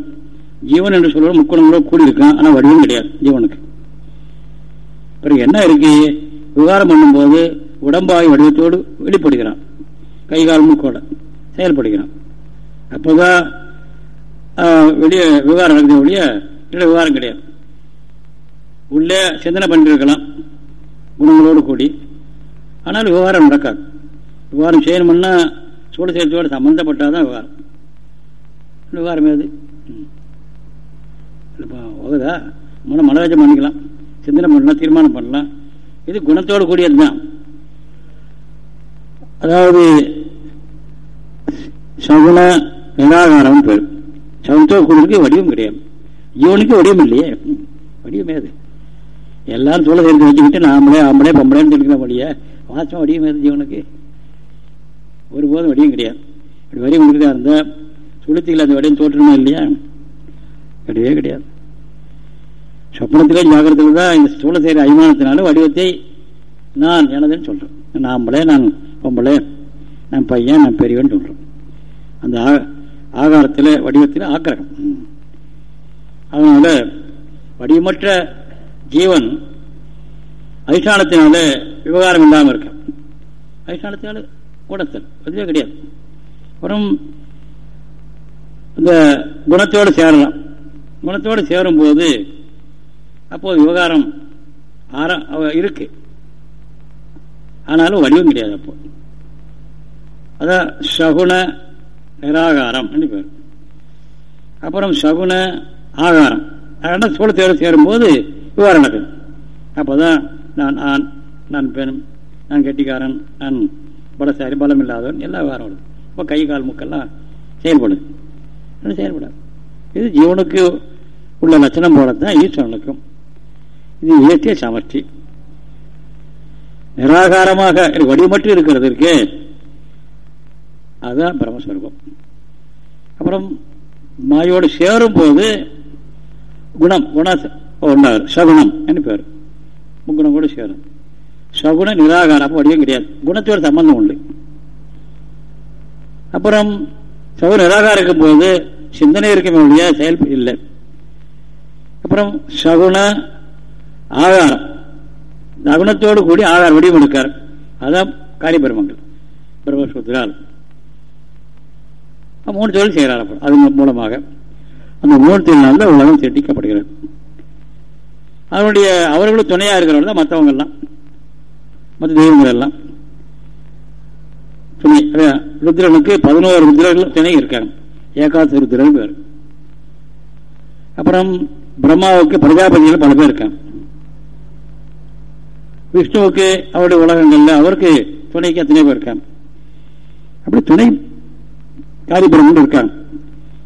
ஜீவன் என்று சொல்வது முக்குணங்களோடு கூடி இருக்கான் ஆனால் வடிவம் கிடையாது ஜீவனுக்கு. பிறகு என்ன இருக்கு? விவகாரம் பண்ணும்போது உடம்பாய் வடிவத்தோடு வெளிப்படுகிறான். கை கால் மூக்கோட செயல்படுகிறான். அப்போதான் வெளியே விவகாரம் நடக்குது ஒழிய இல்லை விவகாரம் கிடையாது. உள்ளே சிந்தனை பண்ணிருக்கலாம் குணங்களோடு கூடி. ஆனால் விவகாரம் நடக்காது. விவகாரம் செய்யணும்னா சூட சேர்த்தோடு சம்மந்தப்பட்டாதான் விவகாரம். விவகாரம் ஏது ஓகுதா மன மனராஜம் பண்ணிக்கலாம் சிந்தனை பண்ணலாம் தீர்மானம் பண்ணலாம். இது குணத்தோடு கூடியது தான் அதாவது சகுண நிராகாரம் பேர். சகுனத்தோடு கூடியதுக்கு வடிவம் கிடையாது. ஜீவனுக்கு வடிவம் இல்லையே. வடிவமே அது. எல்லாரும் சொல்ல தெரிஞ்சு வச்சுக்கிட்டு நாமளே ஆம்பளே பொம்பளேன்னு சொல்லிக்கிற வழிய வாசம் வடிவம் ஏது ஜீவனுக்கு ஒருபோதும் வடிவம் கிடையாது. இப்படி வடிவம் இருக்கிறதா இருந்தால் சுளுத்திகள் அந்த வடிவம் தோற்றணுமா இல்லையா? கிடையவே கிடையாது. சொப்பனத்திலே ஜாகிரத்தில் தான் இந்த ஸ்தூல செய்கிற அபிமானத்தினாலும் வடிவத்தை நான் எனதுன்னு சொல்கிறேன் நாம்பளே நான் பொம்பளை நான் பையன் நான் பெரியவன் சொல்கிறோம் அந்த ஆகாரத்தில் வடிவத்தில் ஆக்கிரகம். அதனால வடிவமற்ற ஜீவன் அதிஷ்டானத்தினால விவகாரம் இல்லாமல் இருக்க. அதிஷ்டானத்தினால குணத்தல் அதுவே கிடையாது. அப்புறம் இந்த குணத்தோடு சேரலாம். குணத்தோடு சேரும் போது அப்போது விவகாரம் ஆர இருக்கு. ஆனாலும் வடிவம் கிடையாது அப்போ. அதான் சகுன நிராகாரம் பேர். அப்புறம் சகுண ஆகாரம். அதனால் சூழத்தோடு சேரும்போது விவகாரம் நடக்குது. அப்போதான் நான் ஆண் நான் பெண் நான் கெட்டிக்காரன் நான் பலசாரி பலம் இல்லாதவன் எல்லா விவகாரம் வருது இப்போ கை கால் முக்கெல்லாம் செயல்படுது. செயல்படாது? இது ஜீவனுக்கு உள்ள லட்சணம் போலத்தான் ஈஸ்வரனுக்கும். இது இயற்கை சமர்த்தி. நிராகாரமாக வடிவமற்று இருக்கிறது இருக்கே. அதுதான் பிரம்மஸ்வரூபம் அப்புறம் மாயோடு சேரும் போது குணம் குண ஒன்றார் சகுணம் என்று பேர். முக்குணம் கூட சேரும். சகுண நிராகாரம் அப்போ வடிவம் கிடையாது. குணத்தோட சம்பந்தம் உண்டு. அப்புறம் சகுன நிராகாரம் இருக்கும் போது சிந்தனை இருக்க ஒழிய செயல் இல்லை. அப்புறம் சகுண ஆகாரம். நகுணத்தோடு கூடி ஆகார வடிவம் எடுக்கார் அதான் காரியபெருமங்கள் பிரம்மசூத்திரால் மூணு தொழில் செய்கிறார் அப்புறம் அது மூலமாக. அந்த மூணு தொழிலால் உலகம் திட்டிக்கப்படுகிறது அவருடைய அவர்களும் துணையாக இருக்கிறவங்க தான் மற்றவங்கெல்லாம் மற்ற தெய்வங்கள் எல்லாம். துணை ருத்ரனுக்கு பதினோரு ருத்ரர்கள் துணை இருக்காங்க. ஏகாசி ருத்ரன் பேர். அப்புறம் பிரம்மாவுக்கு பிரஜாபதிகள் பல பேர் இருக்காங்க. விஷ்ணுவுக்கு அவருடைய உலகங்கள்ல அவருக்கு துணைக்கு அத்தனை பேர் இருக்காங்க. அப்படி துணை காரிபுரம் இருக்காங்க.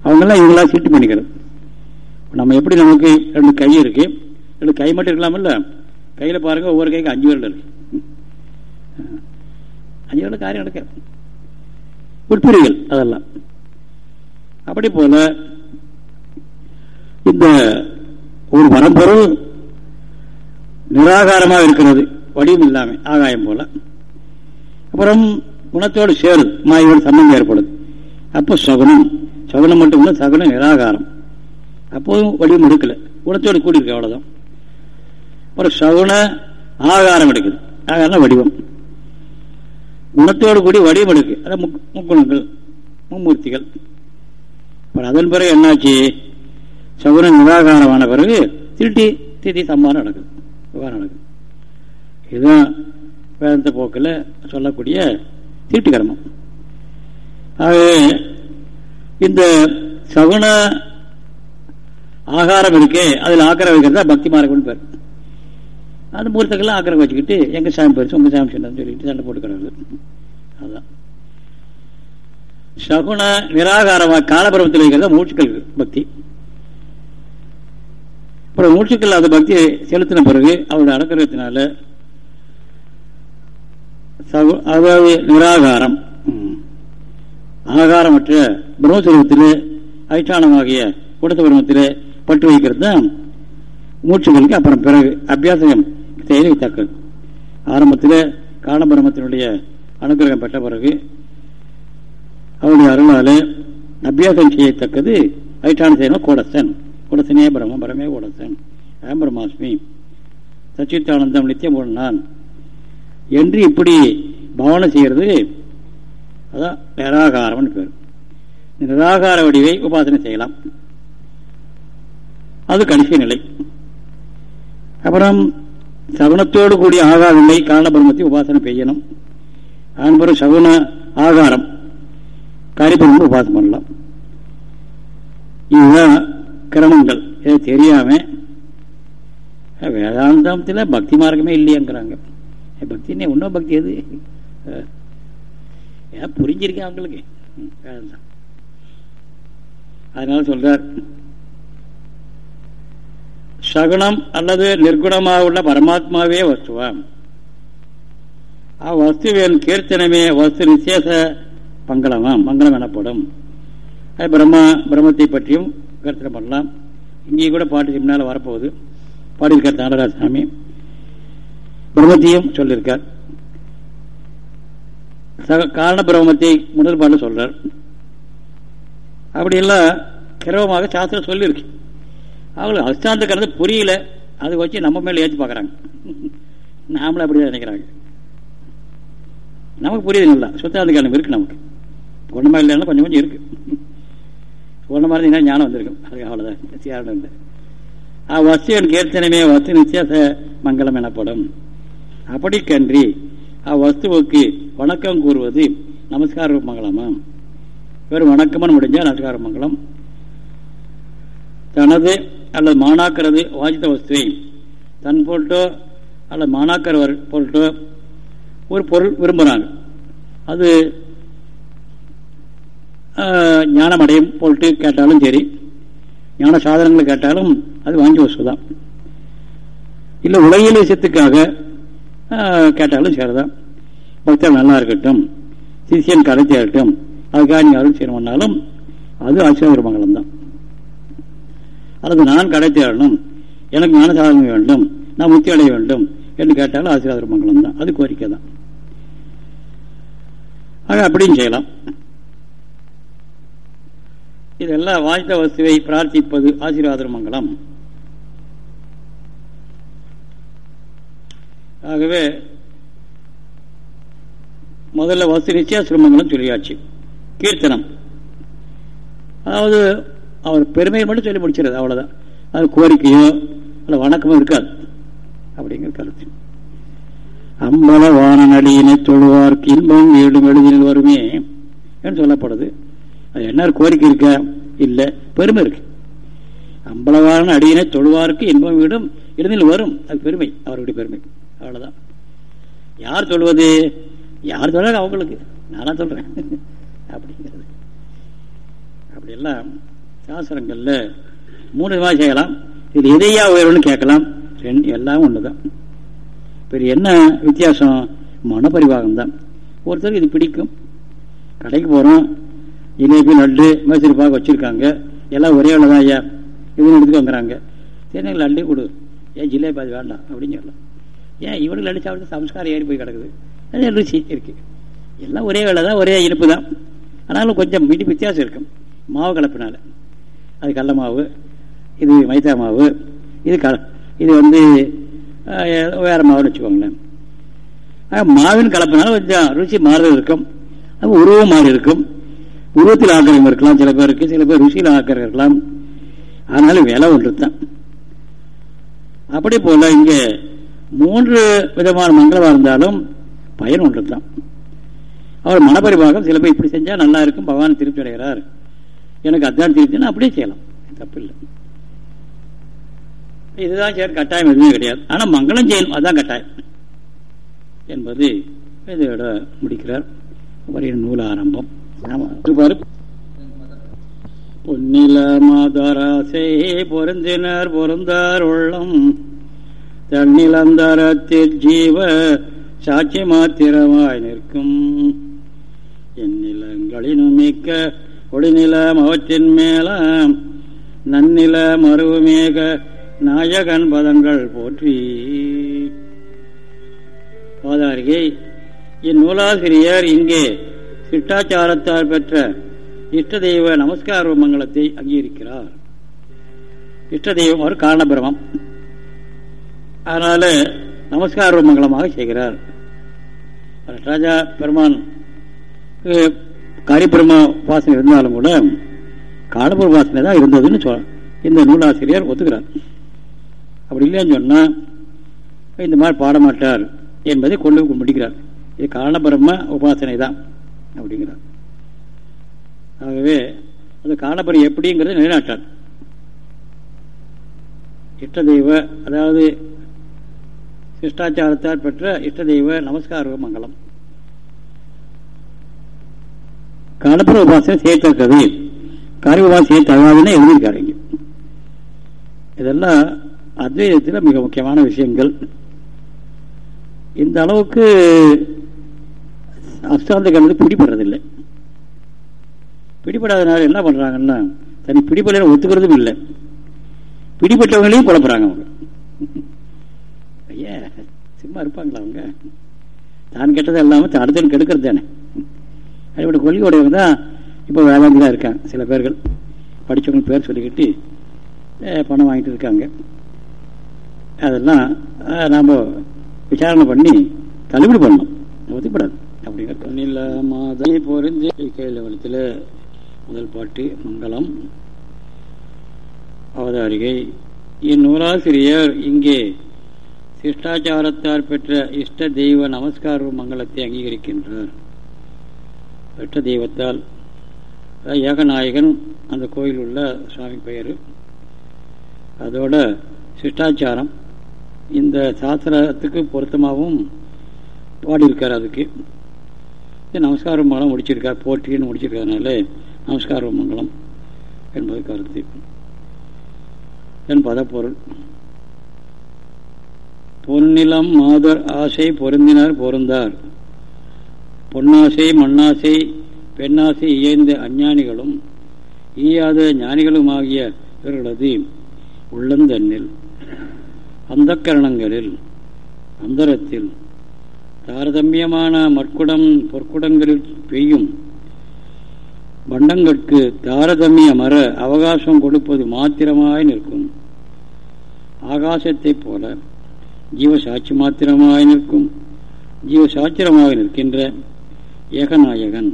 அவங்கெல்லாம் இவங்களா சீட்டு பண்ணிக்கிறது. நம்ம எப்படி நமக்கு ரெண்டு கை இருக்கு? ரெண்டு கை மட்டும் இருக்கலாம்ல கையில பாருங்க ஒவ்வொரு கைக்கு அஞ்சு விரல் இருக்கு. அஞ்சு விரல் காரியம் நடக்க. உட்பிரிகள் அதெல்லாம். அப்படி போல இந்த ஒரு பரம்பொருள் நிராகாரமாக இருக்கிறது. வடிவம் இல்லாம ஆகாயம் போல. அப்புறம் குணத்தோடு சேருது மாயோடு சம்பந்தம் ஏற்படுது. அப்போ சகுனம். சகுனம் மட்டும் இல்லை சகுனம் நிராகாரம். அப்போதும் வடிவம் எடுக்கல. குணத்தோடு கூடியிருக்கு அவ்வளவுதான். அப்புறம் சகுன ஆகாரம் எடுக்குது. ஆகாரம் வடிவம். குணத்தோடு கூடி வடிவம் எடுக்கு. அதான் முக்குணங்கள் மும்மூர்த்திகள். அப்புறம் அதன் பிறகு என்னாச்சு? சகுனம் நிராகாரமான பிறகு திருட்டி திருட்டி சம்மானம் நடக்குது. விவகாரம் நடக்குது. இதுதான் வேதாந்த போக்கில் சொல்லக்கூடிய தீட்டு கர்மம். ஆகவே இந்த சகுன ஆகாரம் இருக்கே அதில் ஆக்கிரம் வைக்கிறதா பக்தி மார்க்கம்னு பேர். அந்த மூர்த்தக்கெல்லாம் ஆக்கிரம் வச்சுக்கிட்டு எங்க சாமி பெருசு உங்கள் சாமி சின்னதுன்னு சொல்லிட்டு சண்டை போட்டுக்கிறது அதுதான் சகுன நிராகாரமாக காலபருவத்தில் வைக்கிறதா மூச்சுக்கள் பக்தி. அப்புறம் மூச்சுக்கள் அந்த பக்தி செலுத்தின பிறகு அவருடைய அனுகிரகத்தினால அதாவது நிராகாரம் ஆகாரமற்ற பிரம்மஸ்வரூபத்தில் அதிஷ்டானமாகிய குடத்த பிரமத்தில் பட்டு வைக்கிறது தான் மூச்சுகளுக்கு அப்புறம் பிறகு அபியாசம் செயலித்தக்கது ஆரம்பத்தில் காலபிரமத்தினுடைய அனுகிரகம் பெற்ற பிறகு அவருடைய அருளால் அபியாசம் செய்யத்தக்கது அதிஷ்டான செய்யணும் கோடஸ்தன். கோடசனே பிரம்மம் பரமே கோடசன் அயம் பிரம்மாஸ்மி? சச்சித்தானந்தம் நித்தியம் நான் என்று இப்படி பவனை செய்கிறது அதான் நிராகாரம்னு பேர். நிராகார வடிவை உபாசனை செய்யலாம். அது கடைசி நிலை. அப்புறம் சகுனத்தோடு கூடிய ஆகார நிலை காரணபிரமத்தை உபாசனை செய்யணும். அதன் பிறகு சகுன ஆகாரம் காரிபிரமம் உபாசனை பண்ணலாம். இதுதான் கிரமங்கள் இதை தெரியாம வேதாந்தத்தில் பக்தி மார்க்கமே இல்லையாங்கிறாங்க. பக்தி இன்னும் பக்தி எது? ஏன் புரிஞ்சிருக்கேன் அவங்களுக்கு? வேதாந்தம். அதனால சொல்றார் சகுணம் அல்லது நிர்குணமாக உள்ள பரமாத்மாவே வஸ்துவாம். அவ்வஸ்துவின் கீர்த்தனமே வஸ்து விசேஷ பங்களமாம் மங்களம் எனப்படும். அது பிரம்மா பிரம்மத்தை பற்றியும் கருத்தனை பண்ணலாம் இங்கேயும் கூட பாட்டு முன்னால் வரப்போகுது. பாடியிருக்கார் தாண்டராஜ சாமி பிரம்மத்தையும் சொல்லியிருக்கார். காரண பிரம்மத்தை முதல் பாடல சொல்றார். அப்படியெல்லாம் கிரவமாக சாஸ்திரம் சொல்லியிருக்கு. அவங்களுக்கு அஸ்தாந்த கருத்து புரியல. அதை வச்சு நம்ம மேல ஏற்றி பார்க்குறாங்க நாமளும் அப்படிதான் நினைக்கிறாங்க. நமக்கு புரியுது இல்லை சுத்தாந்த காரணம் இருக்கு நமக்கு. ஒன்றுமா இல்லைன்னா கொஞ்சம் கொஞ்சம் இருக்கு. ஒன்று மாதிரி ஞானம் வந்திருக்கும். அது அவ்வளோதான் சேரணம் இல்லை ஆ வஸ்துவன் கீர்த்தனமே வஸ்து நிச்சேச மங்களம் எனப்படும். அப்படி கன்றி அவ்வஸ்துவுக்கு வணக்கம் கூறுவது நமஸ்கார மங்களமா? வெறும் வணக்கம்னு முடிஞ்சால் நமஸ்கார மங்களம். தனது அல்லது மாணாக்கரது வாஜித வஸ்துவை தன் பொருட்டோ அல்லது மாணாக்கர் பொருட்டோ ஒரு பொருள் விரும்புகிறாங்க அது ஞானம் அடையும் போட்டு கேட்டாலும் சரி. ஞான சாதனங்களை கேட்டாலும் அது வாங்கி வசூ தான். இல்லை உலகில் விஷயத்துக்காக கேட்டாலும் சரிதான். பக்தர் நல்லா இருக்கட்டும். சிசியன் கடை தேரட்டும் அதுக்காக நீங்கள் அருள் செய்யணும்னாலும் அது ஆசிரியர் மங்களம் தான் அல்லது நான் கடை எனக்கு ஞான சாதனம் வேண்டும். நான் முத்தி அடைய வேண்டும் என்று கேட்டாலும் ஆசீர்வாத மங்களம் தான் அது கோரிக்கை தான் ஆக அப்படியும் செய்யலாம். இதெல்லாம் வாய்த்த வஸ்துவை பிரார்த்திப்பது ஆசீர்வாத மங்களம் ஆகவே முதல்ல வசதி நிச்சய சிரமங்களும் சொல்லியாச்சு. கீர்த்தனம். அதாவது அவர் பெருமையை மட்டும் சொல்லி முடிச்சிருது அவ்வளவுதான். அது கோரிக்கையோ அல்ல வணக்கமோ இருக்காது. அப்படிங்கிற கருத்து. அம்பல வான நடியினை தொழுவார்க்கு இன்பம் வீடும் எழுதினில் வருமே என்று சொல்லப்படுது. அது என்ன கோரிக்கை இருக்கா? இல்லை. பெருமை இருக்கு. அம்பளவான அடியினை தொழுவார்க்கு இன்பம் வீடும். இறுதியில் வரும். அது பெருமை. அவருடைய பெருமை. அவ்வளவுதான். யார் சொல்வது? யார் சொல்றாங்க அவங்களுக்கு. நானா சொல்றேன். அப்படிங்கிறது. அப்படியெல்லாம் சாஸ்திரங்களில் மூணு விதமாக செய்யலாம் இது எதையா உயர்வுன்னு கேட்கலாம். ரெண்டு எல்லாம் ஒண்ணுதான். பெரிய என்ன வித்தியாசம்? மனப்பரிவாகம் தான் ஒருத்தருக்கு இது பிடிக்கும். கடைக்கு போறோம். ஜிலேபி லட்டு மைசூர் வச்சுருக்காங்க. எல்லாம் ஒரே தான் ஐயா. இவனு எடுத்துக்கோங்கிறாங்க சரி லட்டு கொடு. ஏன் ஜிலேபி அது வேண்டாம் அப்படின்னு சொல்லலாம் ஏன் இவனுக்கு லட்டு சாப்பிட்டு சம்ஸ்காரம் ஏறி போய் கிடக்குது? அது ருசி இருக்குது எல்லாம் ஒரே வேலை தான் ஒரே இனிப்பு தான் ஆனாலும் கொஞ்சம் மீண்டும் வித்தியாசம் இருக்கும் மாவு கலப்பினால. அது கடல மாவு இது மைதா மாவு இது க இது வந்து வேறு மாவுன்னு வச்சுக்கோங்களேன். மாவின் கலப்பினாலும் கொஞ்சம் ருசி மாறுதல் இருக்கும். அது உருவம் மாறி இருக்கும். உருவத்தில் ஆக்கிரகம் இருக்கலாம் சில பேருக்கு சில பேர் ருசியில் ஆக்கிரகம் இருக்கலாம். அதனால விலை ஒன்று தான் அப்படி போல இங்கே மூன்று விதமான மங்களமாக இருந்தாலும் பயன் ஒன்று தான் அவர் மனப்பரிபாகம் சில பேர் இப்படி செஞ்சால் நல்லா இருக்கும் பகவான் திருப்தி அடைகிறார். எனக்கு அதான் திருப்தினா அப்படியே செய்யலாம். தப்பு இல்லை இதுதான் சேர் கட்டாயம் எதுவுமே கிடையாது. ஆனால் மங்களம் செய்யணும் அதுதான் கட்டாயம். என்பது இதோட முடிக்கிறார். வரைய நூல் ஆரம்பம் பொன்னில மாதராசே பொருந்தினர் பொருந்தார் உள்ளம். தன்னிலந்தரத்தில் ஜீவ சாட்சி மாத்திரமாய் நிற்கும். எந்நிலங்களினும் மிக்க ஒளிநிலம் அவற்றின் மேலாம் நன்னில மருவமேக நாயகன் பதங்கள் போற்றி. பாதாரிகை இந்நூலாசிரியர் இங்கே. சிட்டாச்சாரத்தால் பெற்ற இஷ்ட தெய்வ நமஸ்கார மங்களத்தை அங்கீகரிக்கிறார். இஷ்ட தெய்வம் அவர் காரணபிரமம். அதனால நமஸ்கார மங்களமாக செய்கிறார். ராஜா பெருமான் காரிபிரம உபாசனை இருந்தாலும் கூட காரணபுர உபாசனை தான் இருந்ததுன்னு சொல்ல இந்த நூலாசிரியர் ஒத்துக்கிறார். அப்படி இல்லைன்னு சொன்னா இந்த மாதிரி பாடமாட்டார் என்பதை கொண்டு முடிக்கிறார் இது காரணபிரம உபாசனை தான். அப்படிங்கிறார். ஆகவே அந்த காரணபுரம் எப்படிங்கிறத நிலைநாட்டார். இஷ்ட தெய்வ அதாவது சிஷ்டாச்சாரத்தால் பெற்ற இஷ்ட தெய்வ நமஸ்கார மங்களம். காலப்புற உபாசனை சேர்த்தக்கது காரிய உபாசனை சேர்த்தகாதுன்னு எழுதியிருக்காரு இங்க. இதெல்லாம் அத்வைதத்தில் மிக முக்கியமான விஷயங்கள். இந்த அளவுக்கு அஷ்டாந்த கலந்து பிடிபடுறதில்லை. பிடிபடாதனால என்ன பண்றாங்கன்னா தனி பிடிபடல ஒத்துக்கிறதும் இல்லை. பிடிபட்டவங்களையும் குழப்புறாங்க அவங்க. ஐயா சும்மா இருப்பாங்களா அவங்க? தான் கெட்டது இல்லாமல் அடுத்தவன் கெடுக்கிறது தானே. அடிப்படை கொள்கை உடையவங்க தான் இப்போ வேளாண்மையாக இருக்காங்க சில பேர்கள். படித்தவங்க பேர் சொல்லிக்கிட்டு பணம் வாங்கிட்டு இருக்காங்க. அதெல்லாம் நாம் விசாரணை பண்ணி தள்ளுபடி பண்ணணும். ஒத்துப்படாது. அப்படிங்கிற மாதை பொருந்தி முதல் பாட்டு மங்களம். அவதாரிகை இந்நூலாசிரியர் இங்கே. சிஷ்டாச்சாரத்தால் பெற்ற இஷ்ட தெய்வ நமஸ்கார மங்களத்தை அங்கீகரிக்கின்றார். பெற்ற தெய்வத்தால் ஏகநாயகன் அந்த கோயில் உள்ள சுவாமி பெயர். அதோட சிஷ்டாச்சாரம் இந்த சாஸ்திரத்துக்கு பொருத்தமாகவும் பாடியிருக்கார் அதுக்கு. நமஸ்கார மங்களம் முடிச்சிருக்கார். போற்றின்னு முடிச்சிருக்கனால நமஸ்கார மங்களம் என்பது கருத்து. என் பதப்பொருள். பொன்னிலம் மாதர் ஆசை பொருந்தினார் பொருந்தார். பொன்னாசை மண்ணாசை பெண்ணாசை இயைந்த அஞ்ஞானிகளும் ஈயாத ஞானிகளுமாகிய இவர்களது உள்ளந்தண்ணில் அந்த கரணங்களில் அந்தரத்தில் தாரதமியமான மற்குடம் பொற்குடங்களில் பெய்யும் பண்டங்களுக்கு தாரதமிய மர அவகாசம் கொடுப்பது மாத்திரமாய் நிற்கும். ஆகாசத்தைப் போல ஜீவசாட்சி மாத்திரமாய் நிற்கும். ஜீவசாத்திரமாக நிற்கின்ற ஏகநாயகன்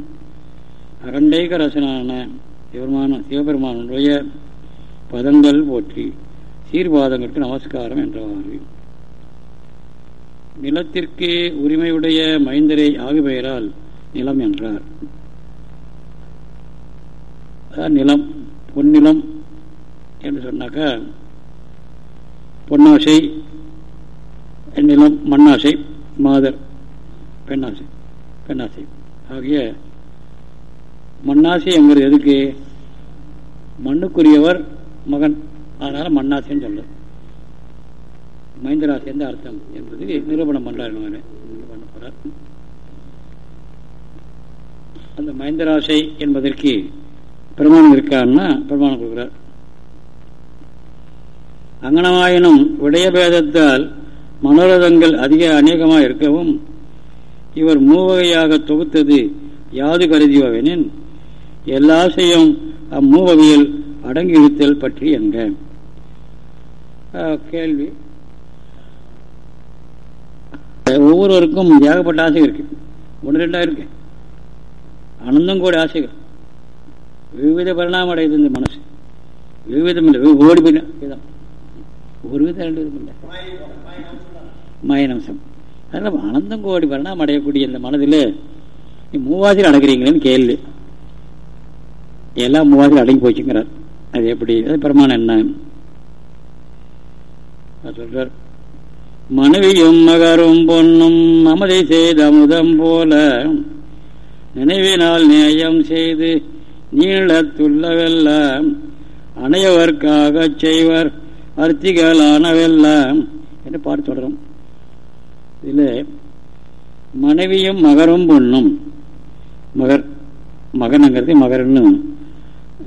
அகண்டேக ரசனான சிவபெருமான சிவபெருமானுடைய பதங்கள் போற்றி சீர்வாதங்களுக்கு நமஸ்காரம் என்றவாறு. நிலத்திற்கு உரிமையுடைய மைந்தரை ஆகுபெயரால் நிலம் என்றார். நிலம் பொன்னிலம் என்று சொன்னாக்கா பொன்னாசை நிலம் மண்ணாசை மாதர் பெண்ணாசை பெண்ணாசை. ஆகிய மண்ணாசை என்கிறது எதுக்கு? மண்ணுக்குரியவர் மகன். அதனால் மண்ணாசைன்னு சொல்லுது மைந்தராசி எந்த அர்த்தம் என்பது நிரூபணம் பண்ணுறார் பண்ண போறார் அந்த மைந்தராசை என்பதற்கு பிரமாணம் இருக்காருன்னா பிரமாணம் கொடுக்குறார். அங்கனமாயினும் விடயபேதத்தால் மனோரதங்கள் அதிக அநேகமாக இருக்கவும் இவர் மூவகையாக தொகுத்தது யாது கருதியோவெனின் எல்லாசையும் அம்மூவகையில் அடங்கியிருத்தல் பற்றி என்க. கேள்வி. ஒவ்வொருவருக்கும் ஏகப்பட்ட ஆசை இருக்கு. ஒன்று ரெண்டாக இருக்கு. அனந்தம் கூட ஆசைகள். விவித பரிணாமம் அடையுது இந்த மனசு. விவிதம் இல்லை ஓடி போயிடும். ஒரு விதம் ரெண்டு விதம் இல்லை. மயனம்சம். அதனால் அனந்தம் கோடி பரிணாமம் அடையக்கூடிய இந்த மனதில் நீ மூவாசில் அடங்குறீங்களேன்னு கேள்வி. எல்லாம் மூவாசில் அடங்கி போச்சுங்கிறார். அது எப்படி? அது பிரமாணம் என்ன? சொல்றார். மனைவியும் மகரும் பொண்ணும் அமதை செய்த அமுதம் போல நினைவினால் நேயம் செய்து நீளத்துள்ளவெல்லாம் அணையவர்க்காக செய்வர் அர்த்திகளானவெல்லாம். என்று பாட்டு தொடரும் இதில் மனைவியும் மகரும் பொண்ணும். மகர் மகனங்கிறது மகர்னு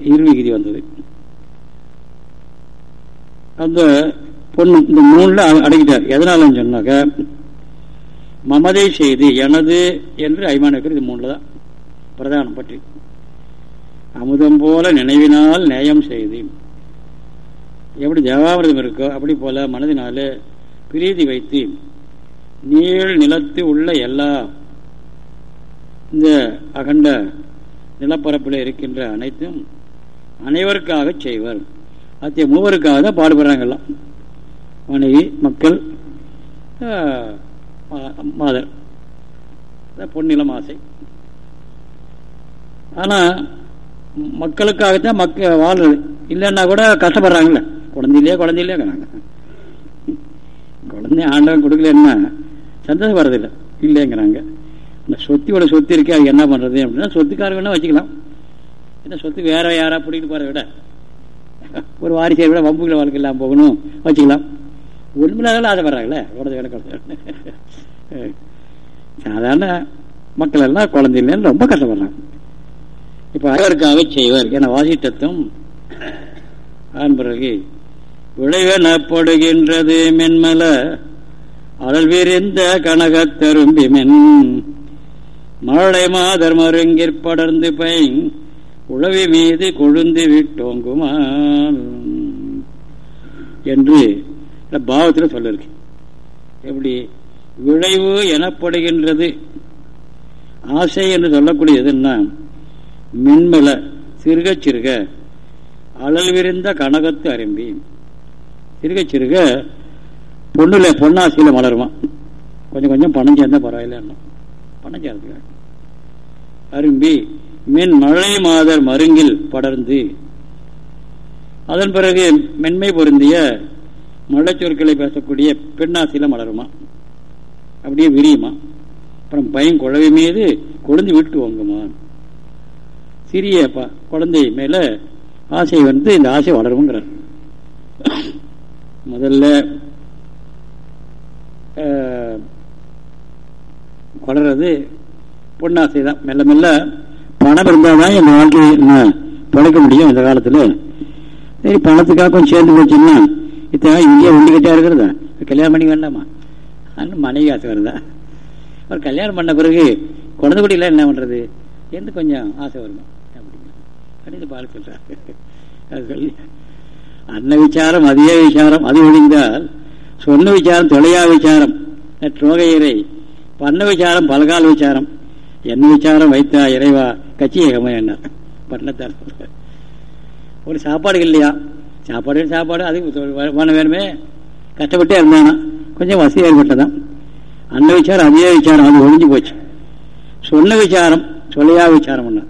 இருவிகுதி வந்தது. அந்த பொண்ணு இந்த மூணுல அடங்கிட்டார். எதனாலன்னு சொன்னாக்க மமதை செய்து எனது என்று ஐமான இது மூணுல தான் பிரதானம் பற்றி. அமுதம் போல நினைவினால் நேயம் செய்து எப்படி தேவாமிரதம் இருக்கோ அப்படி போல மனதினால பிரீதி வைத்து நீள் நிலத்து உள்ள எல்லா இந்த அகண்ட நிலப்பரப்பில் இருக்கின்ற அனைத்தும் அனைவருக்காக செய்வர். அத்திய மூவருக்காக தான் பாடுபடுறாங்கெல்லாம் மனைவி மக்கள் மாதர். பொன்னிலம் ஆசை. ஆனால் மக்களுக்காகத்தான் மக்க வாழ்றது. இல்லைன்னா கூட கஷ்டப்படுறாங்கல்ல. குழந்தையிலே குழந்தையிலேங்கிறாங்க குழந்தை ஆண்டவன் கொடுக்கலன்னா சந்தோஷம் வர்றதில்லை இல்லைங்கிறாங்க. இந்த சொத்தியோட சொத்து இருக்கே அது என்ன பண்ணுறது அப்படின்னா சொத்துக்கார வேணா வச்சுக்கலாம். என்ன சொத்து வேற யாராக பிடிக்கிட்டு போகிற விட ஒரு வாரிசை விட வம்புகளை வாழ்க்கை இல்லாமல் போகணும். வச்சுக்கலாம். உண்மையிலாக ஆசைப்படுறாங்களே குழந்தை வேலை குழந்தை சாதாரண மக்கள் எல்லாம் குழந்தை இல்லைன்னு ரொம்ப கஷ்டப்படுறாங்க. இப்போ அவருக்காக செய்வர் என வாசிட்டத்தும் அதன் பிறகு விளைவெனப்படுகின்றது மென்மல அடல் விரிந்த கனகத்தரும்பி மென். மழை மாதர் மருங்கிற் படர்ந்து பைன் உழவி மீது கொழுந்து விட்டோங்குமா என்று பாவத்தில் சொல்லிருக்கு. எப்படி? விளைவு எனப்படுகின்றது. ஆசை என்று சொல்லக்கூடியதுன்னா மென்மல சிறுக சிறுக. அழல் விரிந்த கனகத்து அரும்பி. சிறுக சிறுக. பொண்ணுல பொன்னாசியில மலருமா? கொஞ்சம் கொஞ்சம் பணம் சேர்ந்தா பரவாயில்ல பணம் சேர்ந்து அரும்பி மின் மழை மாதர் மருங்கில் படர்ந்து. அதன் பிறகு மென்மை பொருந்திய மல்லச்சொற்களை பேசக்கூடிய பெண்ணாசையில் மலருமா? அப்படியே விரியுமா? அப்புறம் பயம் குழவை மீது கொழுந்து விட்டு வாங்குமா? சிறிய குழந்தை மேல ஆசை வந்து இந்த ஆசை வளருங்கிறார் முதல்ல வளர்றது பொண்ணாசை தான். மெல்ல மெல்ல பணம் இருந்தால் தான் என் வாழ்க்கையை பிழைக்க முடியும் இந்த காலத்தில். சரி பணத்துக்காக கொஞ்சம் சேர்ந்து போச்சுன்னா இத்தனை இங்கேயே ஒண்டி கட்டியா இருக்கிறதா? கல்யாணம் பண்ணி வேண்டாமா அன்னு மனைவி ஆசை வருதா? அவர் கல்யாணம் பண்ண பிறகு குழந்தை குடியில் என்ன பண்ணுறது என்று கொஞ்சம் ஆசை வருமா? அப்படின்னு பால் சொல்றாரு. அது சொல்லி அன்ன விசாரம் அதிக விசாரம் அது ஒழிந்தால் சொன்ன விசாரம் தொலையா விசாரம் ட்ரோகையரை பண்ண விசாரம் பலகால விசாரம் என்ன விசாரம் வைத்தா இறைவா கட்சி என்ன? பண்ணத்தார் ஒரு சாப்பாடு இல்லையா? சாப்பாடு சாப்பாடு அது வேணும் வேணுமே. கஷ்டப்பட்டே இருந்தானா கொஞ்சம் வசதி ஏற்பட்டதான் அன்ன விசாரம் அதே விசாரம் அது ஒழிஞ்சு போச்சு. சொன்ன விசாரம் சொல்லையா விசாரம் பண்ண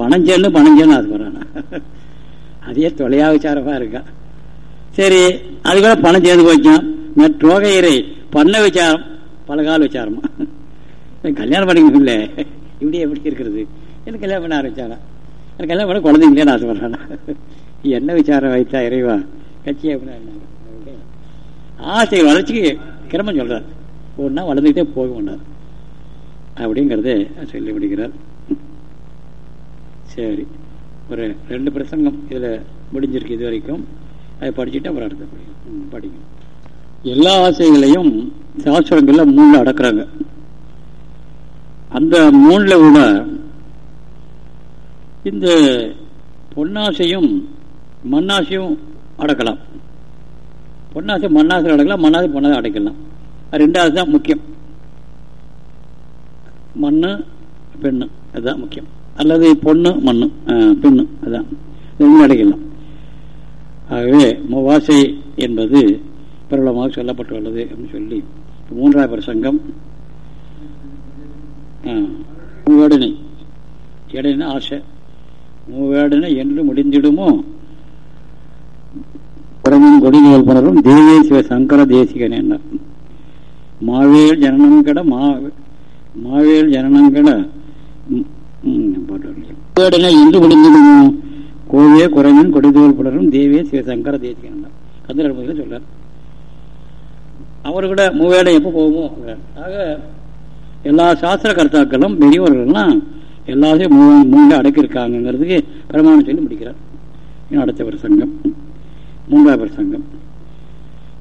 பணம் சேர்ந்து பணம் சேர்ந்து அது பண்ணானா அதே தொலையா விசாரமா இருக்கா? சரி அது கூட பணம் சேர்ந்து போச்சான் இறை பண்ண விசாரம் பலகால விசாரமா? கல்யாணம் பண்ணிக்க இப்படி எப்படி இருக்கிறது? எனக்கு கல்யாணம் பண்ண ஆரம்பிச்சானா? எனக்கு கல்யாணம் பண்ண குழந்தைங்களே நான் ஆசைப்படுறானா? என்ன விசாரம் வைத்தா இறைவா? கட்சி அப்படின்னா ஆசை வளர்ச்சிக்கு கிரமம் சொல்றார். ஒன்றா வளர்ந்துக்கிட்டே போக மாட்டார் அப்படிங்கிறத சொல்லி முடிக்கிறார். சரி. ஒரு ரெண்டு பிரசங்கம் இதில் முடிஞ்சிருக்கு இது வரைக்கும். அதை படிச்சுட்டு அப்புறம் அடுத்த படிக்கும் படிக்கும் எல்லா ஆசைகளையும் சாஸ்திரங்களில் மூணில் அடக்குறாங்க. அந்த மூணில் கூட இந்த பொன்னாசையும் மண்ணாசையும் அடக்கலாம். பொன்னாசை மண்ணாசை அடக்கலாம் மண்ணாசை பொன்னாசை அடைக்கலாம். ரெண்டாவது தான் முக்கியம். மண்ணு பெண்ணு அதுதான் முக்கியம். அல்லது பொண்ணு மண்ணு பெண்ணு அதுதான். ரெண்டும் அடைக்கலாம். ஆகவே முவாசை என்பது பிரபலமாக சொல்லப்பட்டுள்ளது அப்படின்னு சொல்லி மூன்றாவது பிரசங்கம். மூவேடனை. எடைன்னு ஆசை. மூவேடனை என்று முடிந்திடுமோ? புறமும் கொடிநிழல் புணரும் தேவிய சங்கர தேசிகன் என்ன மாவேல் ஜனனங்கட மா மாவேல் ஜனனங்கட பாட்டு இன்று முடிந்திடுமோ கோவே குரங்கன் கொடிதோல் புலரும் தேவே சிவசங்கர தேசிகன் கந்தர் சொல்றார். அவரு கூட மூவேடம் எப்போ போகுமோ? ஆக எல்லா சாஸ்திர கர்த்தாக்களும் பெரியவர்கள்லாம் எல்லாத்தையும் மூ மூன்று அடக்கியிருக்காங்கிறதுக்கு பிரமாணம் சொல்லி முடிக்கிறார். அடுத்த சங்கம். மூன்றாவது பிரசங்கம்.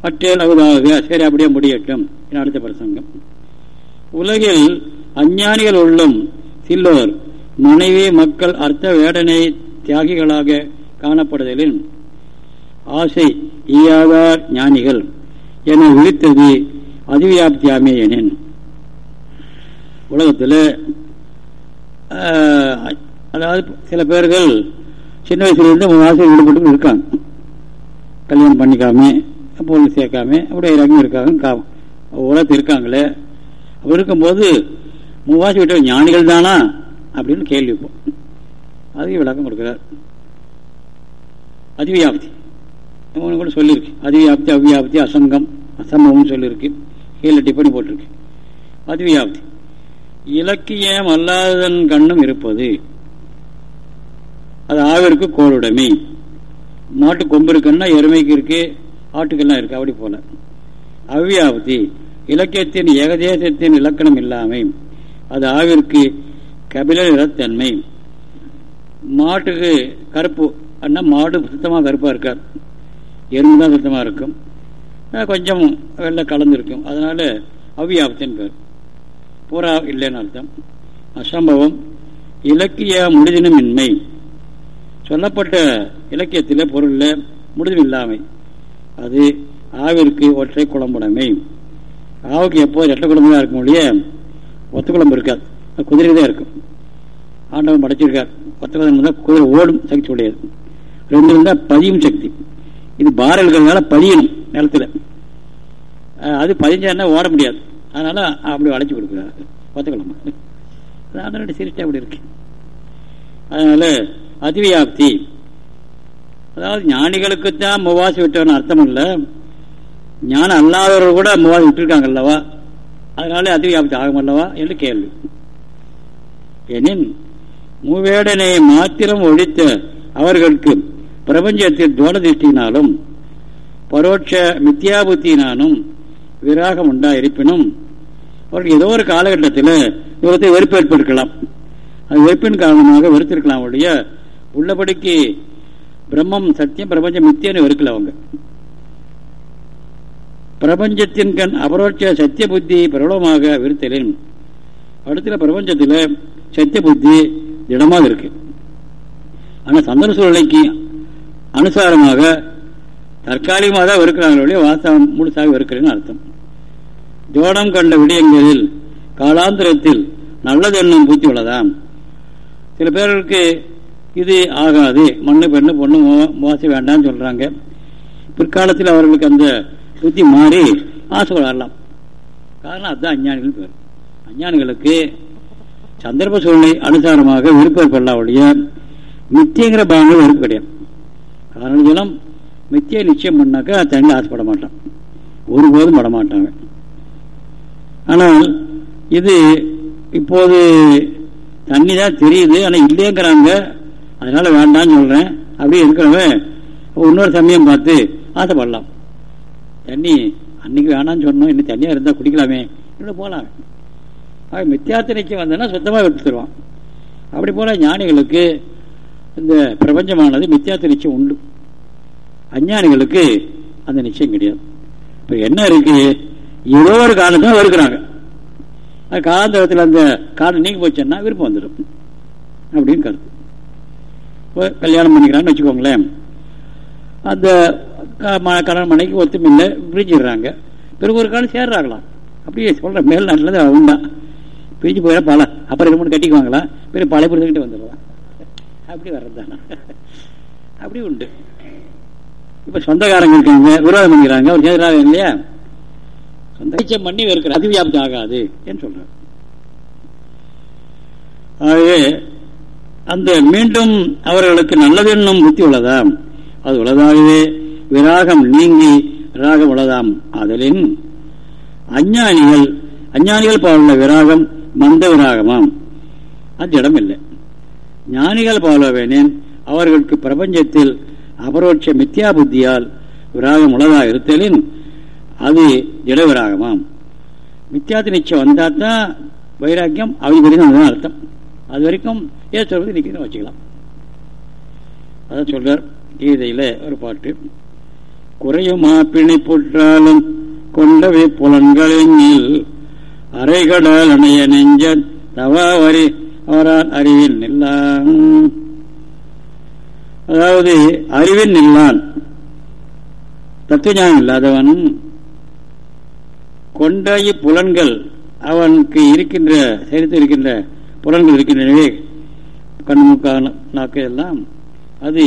அட்டேல் அகுதாக சரி அப்படியே முடியட்டும் அடுத்த பிரசங்கம். உலகில் அஞ்ஞானிகள் உள்ளும் சில்லோர் மனைவி மக்கள் அர்த்த வேடனை தியாகிகளாக காணப்படுதலின் ஆசை ஈயாதார் ஞானிகள் என விழித்தது அதிவியாப்தியாமே எனின். உலகத்தில் அதாவது சில பேர்கள் சின்ன வயசுலேருந்து ஆசை ஈடுபட்டு இருக்காங்க. கல்யாணம் பண்ணிக்காம பொருள் சேர்க்காம அப்படியே இறங்கி இருக்காங்க உலகத்தில் இருக்காங்களே. அப்படி இருக்கும்போது மூவாசி விட்ட ஞானிகள் தானா? அப்படின்னு கேள்வி அதையும் விளக்கம் கொடுக்குறார். அதிவியாப்தி. கூட சொல்லியிருக்கு. அதிவியாப்தி அவ்வியாப்தி அசங்கம் அசம்பவம்னு சொல்லியிருக்கு. கீழே டிப்பணி போட்டிருக்கு. அதிவியாப்தி. இலக்கியம் அல்லாததன் கண்ணும் இருப்பது. அது ஆவிற்கு கோளுடைமை. மாட்டு கொம்பு இருக்குன்னா எருமைக்கு இருக்கு ஆட்டுக்கெல்லாம் இருக்கு. அப்படி போல. அவ்வியாபதி இலக்கியத்தின் ஏகதேசத்தின் இலக்கணம் இல்லாமை அது ஆவிற்கு கபில நிறத்தன்மை. மாட்டுக்கு கருப்பு அண்ணா மாடு சுத்தமாக கருப்பாக இருக்கார். எறும்பு தான் சுத்தமாக இருக்கும். கொஞ்சம் வெள்ளை கலந்துருக்கும் அதனால அவ்வியாபத்தின் பேர். பூரா இல்லைன்னு அர்த்தம். அசம்பவம் இலக்கிய முடிதினமின்மை சொல்லப்பட்ட இலக்கியத்தில் பொருளில் முடிதல் இல்லாமை அது ஆவிற்கு ஒற்றை குழம்புடைமை. ஆவுக்கு எப்போது ரெட்டை குழம்பு தான் இருக்கும் இல்லையே ஒத்த குழம்பு இருக்காது. குதிரை தான் இருக்கும். ஆண்டவன் படைச்சிருக்கார். ஒத்த குழம்பு தான் குதிரை ஓடும் சக்தி உடையது. ரெண்டு இருந்தால் பதியும் சக்தி. இது பாரம் இருக்கிறதுனால பதியணும் நிலத்தில். அது பதிஞ்சாருன்னா ஓட முடியாது. அதனால் அப்படி வளைச்சு கொடுக்குறாரு. ஒத்த குழம்பு. அதனால சிரிச்சா அப்படி இருக்கு. அதனால அதிவியாப்தி. அதாவது ஞானிகளுக்குத்தான் முவாசி விட்டவன் அர்த்தம் இல்லை ஞானம் அல்லாதவர்கள் கூட முவாசி விட்டுருக்காங்க அல்லவா? அதனால அதிவியாப்தி ஆகும் அல்லவா? என்று கேள்வி. எனின் மூவேடனை மாத்திரம் ஒழித்த அவர்களுக்கு பிரபஞ்சத்தில் தோட திருஷ்டினாலும் பரோட்ச மித்யாபுத்தினாலும் விராகம் உண்டா இருப்பினும் அவர்கள் ஏதோ ஒரு காலகட்டத்தில் இவரத்தை வெறுப்பு ஏற்பட்டிருக்கலாம். அது வெறுப்பின் காரணமாக வெறுத்திருக்கலாம் ஒழிய உள்ளபடிக்கு பிரம்மம் சத்தியம் பிரபஞ்சம் மித்தியன்னு இருக்கல அவங்க. பிரபஞ்சத்தின் கண் அபரோட்ச சத்திய புத்தி பிரபலமாக விருத்தலின். அடுத்த பிரபஞ்சத்தில் சத்திய புத்தி திடமாக இருக்கு. ஆனால் சந்தன சூழ்நிலைக்கு அனுசாரமாக தற்காலிகமாக தான் இருக்கிறாங்களே வாசம் முழுசாக இருக்கிறேன்னு அர்த்தம். ஜோடம் கண்ட விடயங்களில் காலாந்திரத்தில் நல்லது என்னும் புத்தி உள்ளதாம். சில பேர்களுக்கு இது ஆகாது. மண்ணு பெண்ணு பொண்ணு மோசம் வேண்டாம்னு சொல்றாங்க. பிற்காலத்தில் அவர்களுக்கு அந்த புத்தி மாறி ஆசை வரலாம். காரணம் அதுதான் அஞ்ஞானிகள் பேர். அஞ்ஞானிகளுக்கு சந்தர்ப்ப சூழ்நிலை அனுசாரமாக விருப்பம் கொள்ளாவுடைய மித்தியங்கிற பாவங்கள் வெறுப்பு கிடையாது. காரணம் ஜலம் மித்திய நிச்சயம் பண்ணாக்கா தண்ணி ஆசைப்பட மாட்டான். ஒருபோதும் படமாட்டாங்க ஆனால் இது இப்போது தண்ணி தான் தெரியுது ஆனால் இல்லைங்கிறாங்க அதனால வேண்டாம்னு சொல்றேன். அப்படியே இருக்கிறவன் இன்னொரு சமயம் பார்த்து ஆசைப்படலாம். தண்ணி அன்னைக்கு வேணாம்னு சொன்னோம் இன்னும் தண்ணியாக இருந்தால் குடிக்கலாமே. இன்னும் போகலாம் ஆக மித்தியார்த்த நிச்சயம் வந்ததுன்னா சுத்தமாக எடுத்துருவான் அப்படி போல ஞானிகளுக்கு இந்த பிரபஞ்சமானது மித்தியாத்த நிச்சயம் உண்டு. அஞ்ஞானிகளுக்கு அந்த நிச்சயம் கிடையாது. இப்போ என்ன இருக்கு? ஏதோ ஒரு காரணத்தான் இருக்கிறாங்க அது காலாந்தரத்தில் அந்த காலம் நீங்க போச்சுன்னா விருப்பம் வந்துடும். அப்படின்னு கருத்து. இப்போ கல்யாணம் பண்ணிக்கிறான்னு வச்சுக்கோங்களேன். அந்த கணவன் மனைக்கு ஒத்துமில்லை பிரிஞ்சிடுறாங்க. பிறகு ஒரு காலம் சேர்றாங்களாம். அப்படியே சொல்ற மேல்நாட்டில் தான் உண்டா பிரிஞ்சு போயிட பல. அப்புறம் ரெண்டு மூணு கட்டிக்குவாங்களா? பிறகு பழைய பொறுத்துக்கிட்டு வந்துடலாம் அப்படி வர்றதுதானா? அப்படி உண்டு. இப்போ சொந்தக்காரங்க இருக்காங்க விரோதம் பண்ணிக்கிறாங்க அவர் சேர்றாங்க இல்லையா? சொந்த பண்ணி இருக்கிற அது ஆகாது என்று சொல்கிறேன் ஆகவே அந்த மீண்டும் அவர்களுக்கு நல்லதென்னும் புத்தி உள்ளதாம். அது உள்ளதாகவே விராகம் நீங்கி ராகம் உள்ளதாம். அதலின் அஞ்ஞானிகள் அஞ்ஞானிகள் பாடுள்ள விராகம் மந்த விராகமாம். அது இடமில்லை. ஞானிகள் பாலுவேனேன் அவர்களுக்கு பிரபஞ்சத்தில் அபரோட்ச மித்யா புத்தியால் விராகம் உள்ளதாக இருத்தலின் அது இடவிராகமாம் மித்யாத்து நிச்சயம் வந்தால் தான் வைராக்கியம் அவிபரிதம் அர்த்தம். அது வரைக்கும் ஏதோ சொல்வது நிற்கிறோம் வச்சுக்கலாம். அதான் சொல்றார் கீதையில் ஒரு பாட்டு. குறையுமா பிணை புற்றாலும் கொண்டவை புலன்களில் அரைகடல் அணைய நெஞ்ச தவாவரி அவரால் அறிவில் நில்லான். அதாவது அறிவில் நில்லான். தத்துவஞானம் இல்லாதவன் கொண்ட புலன்கள் அவனுக்கு இருக்கின்ற சரித்து இருக்கின்ற புலன்கள் இருக்கின்றனவே கண் மூக்கான நாக்கு எல்லாம். அது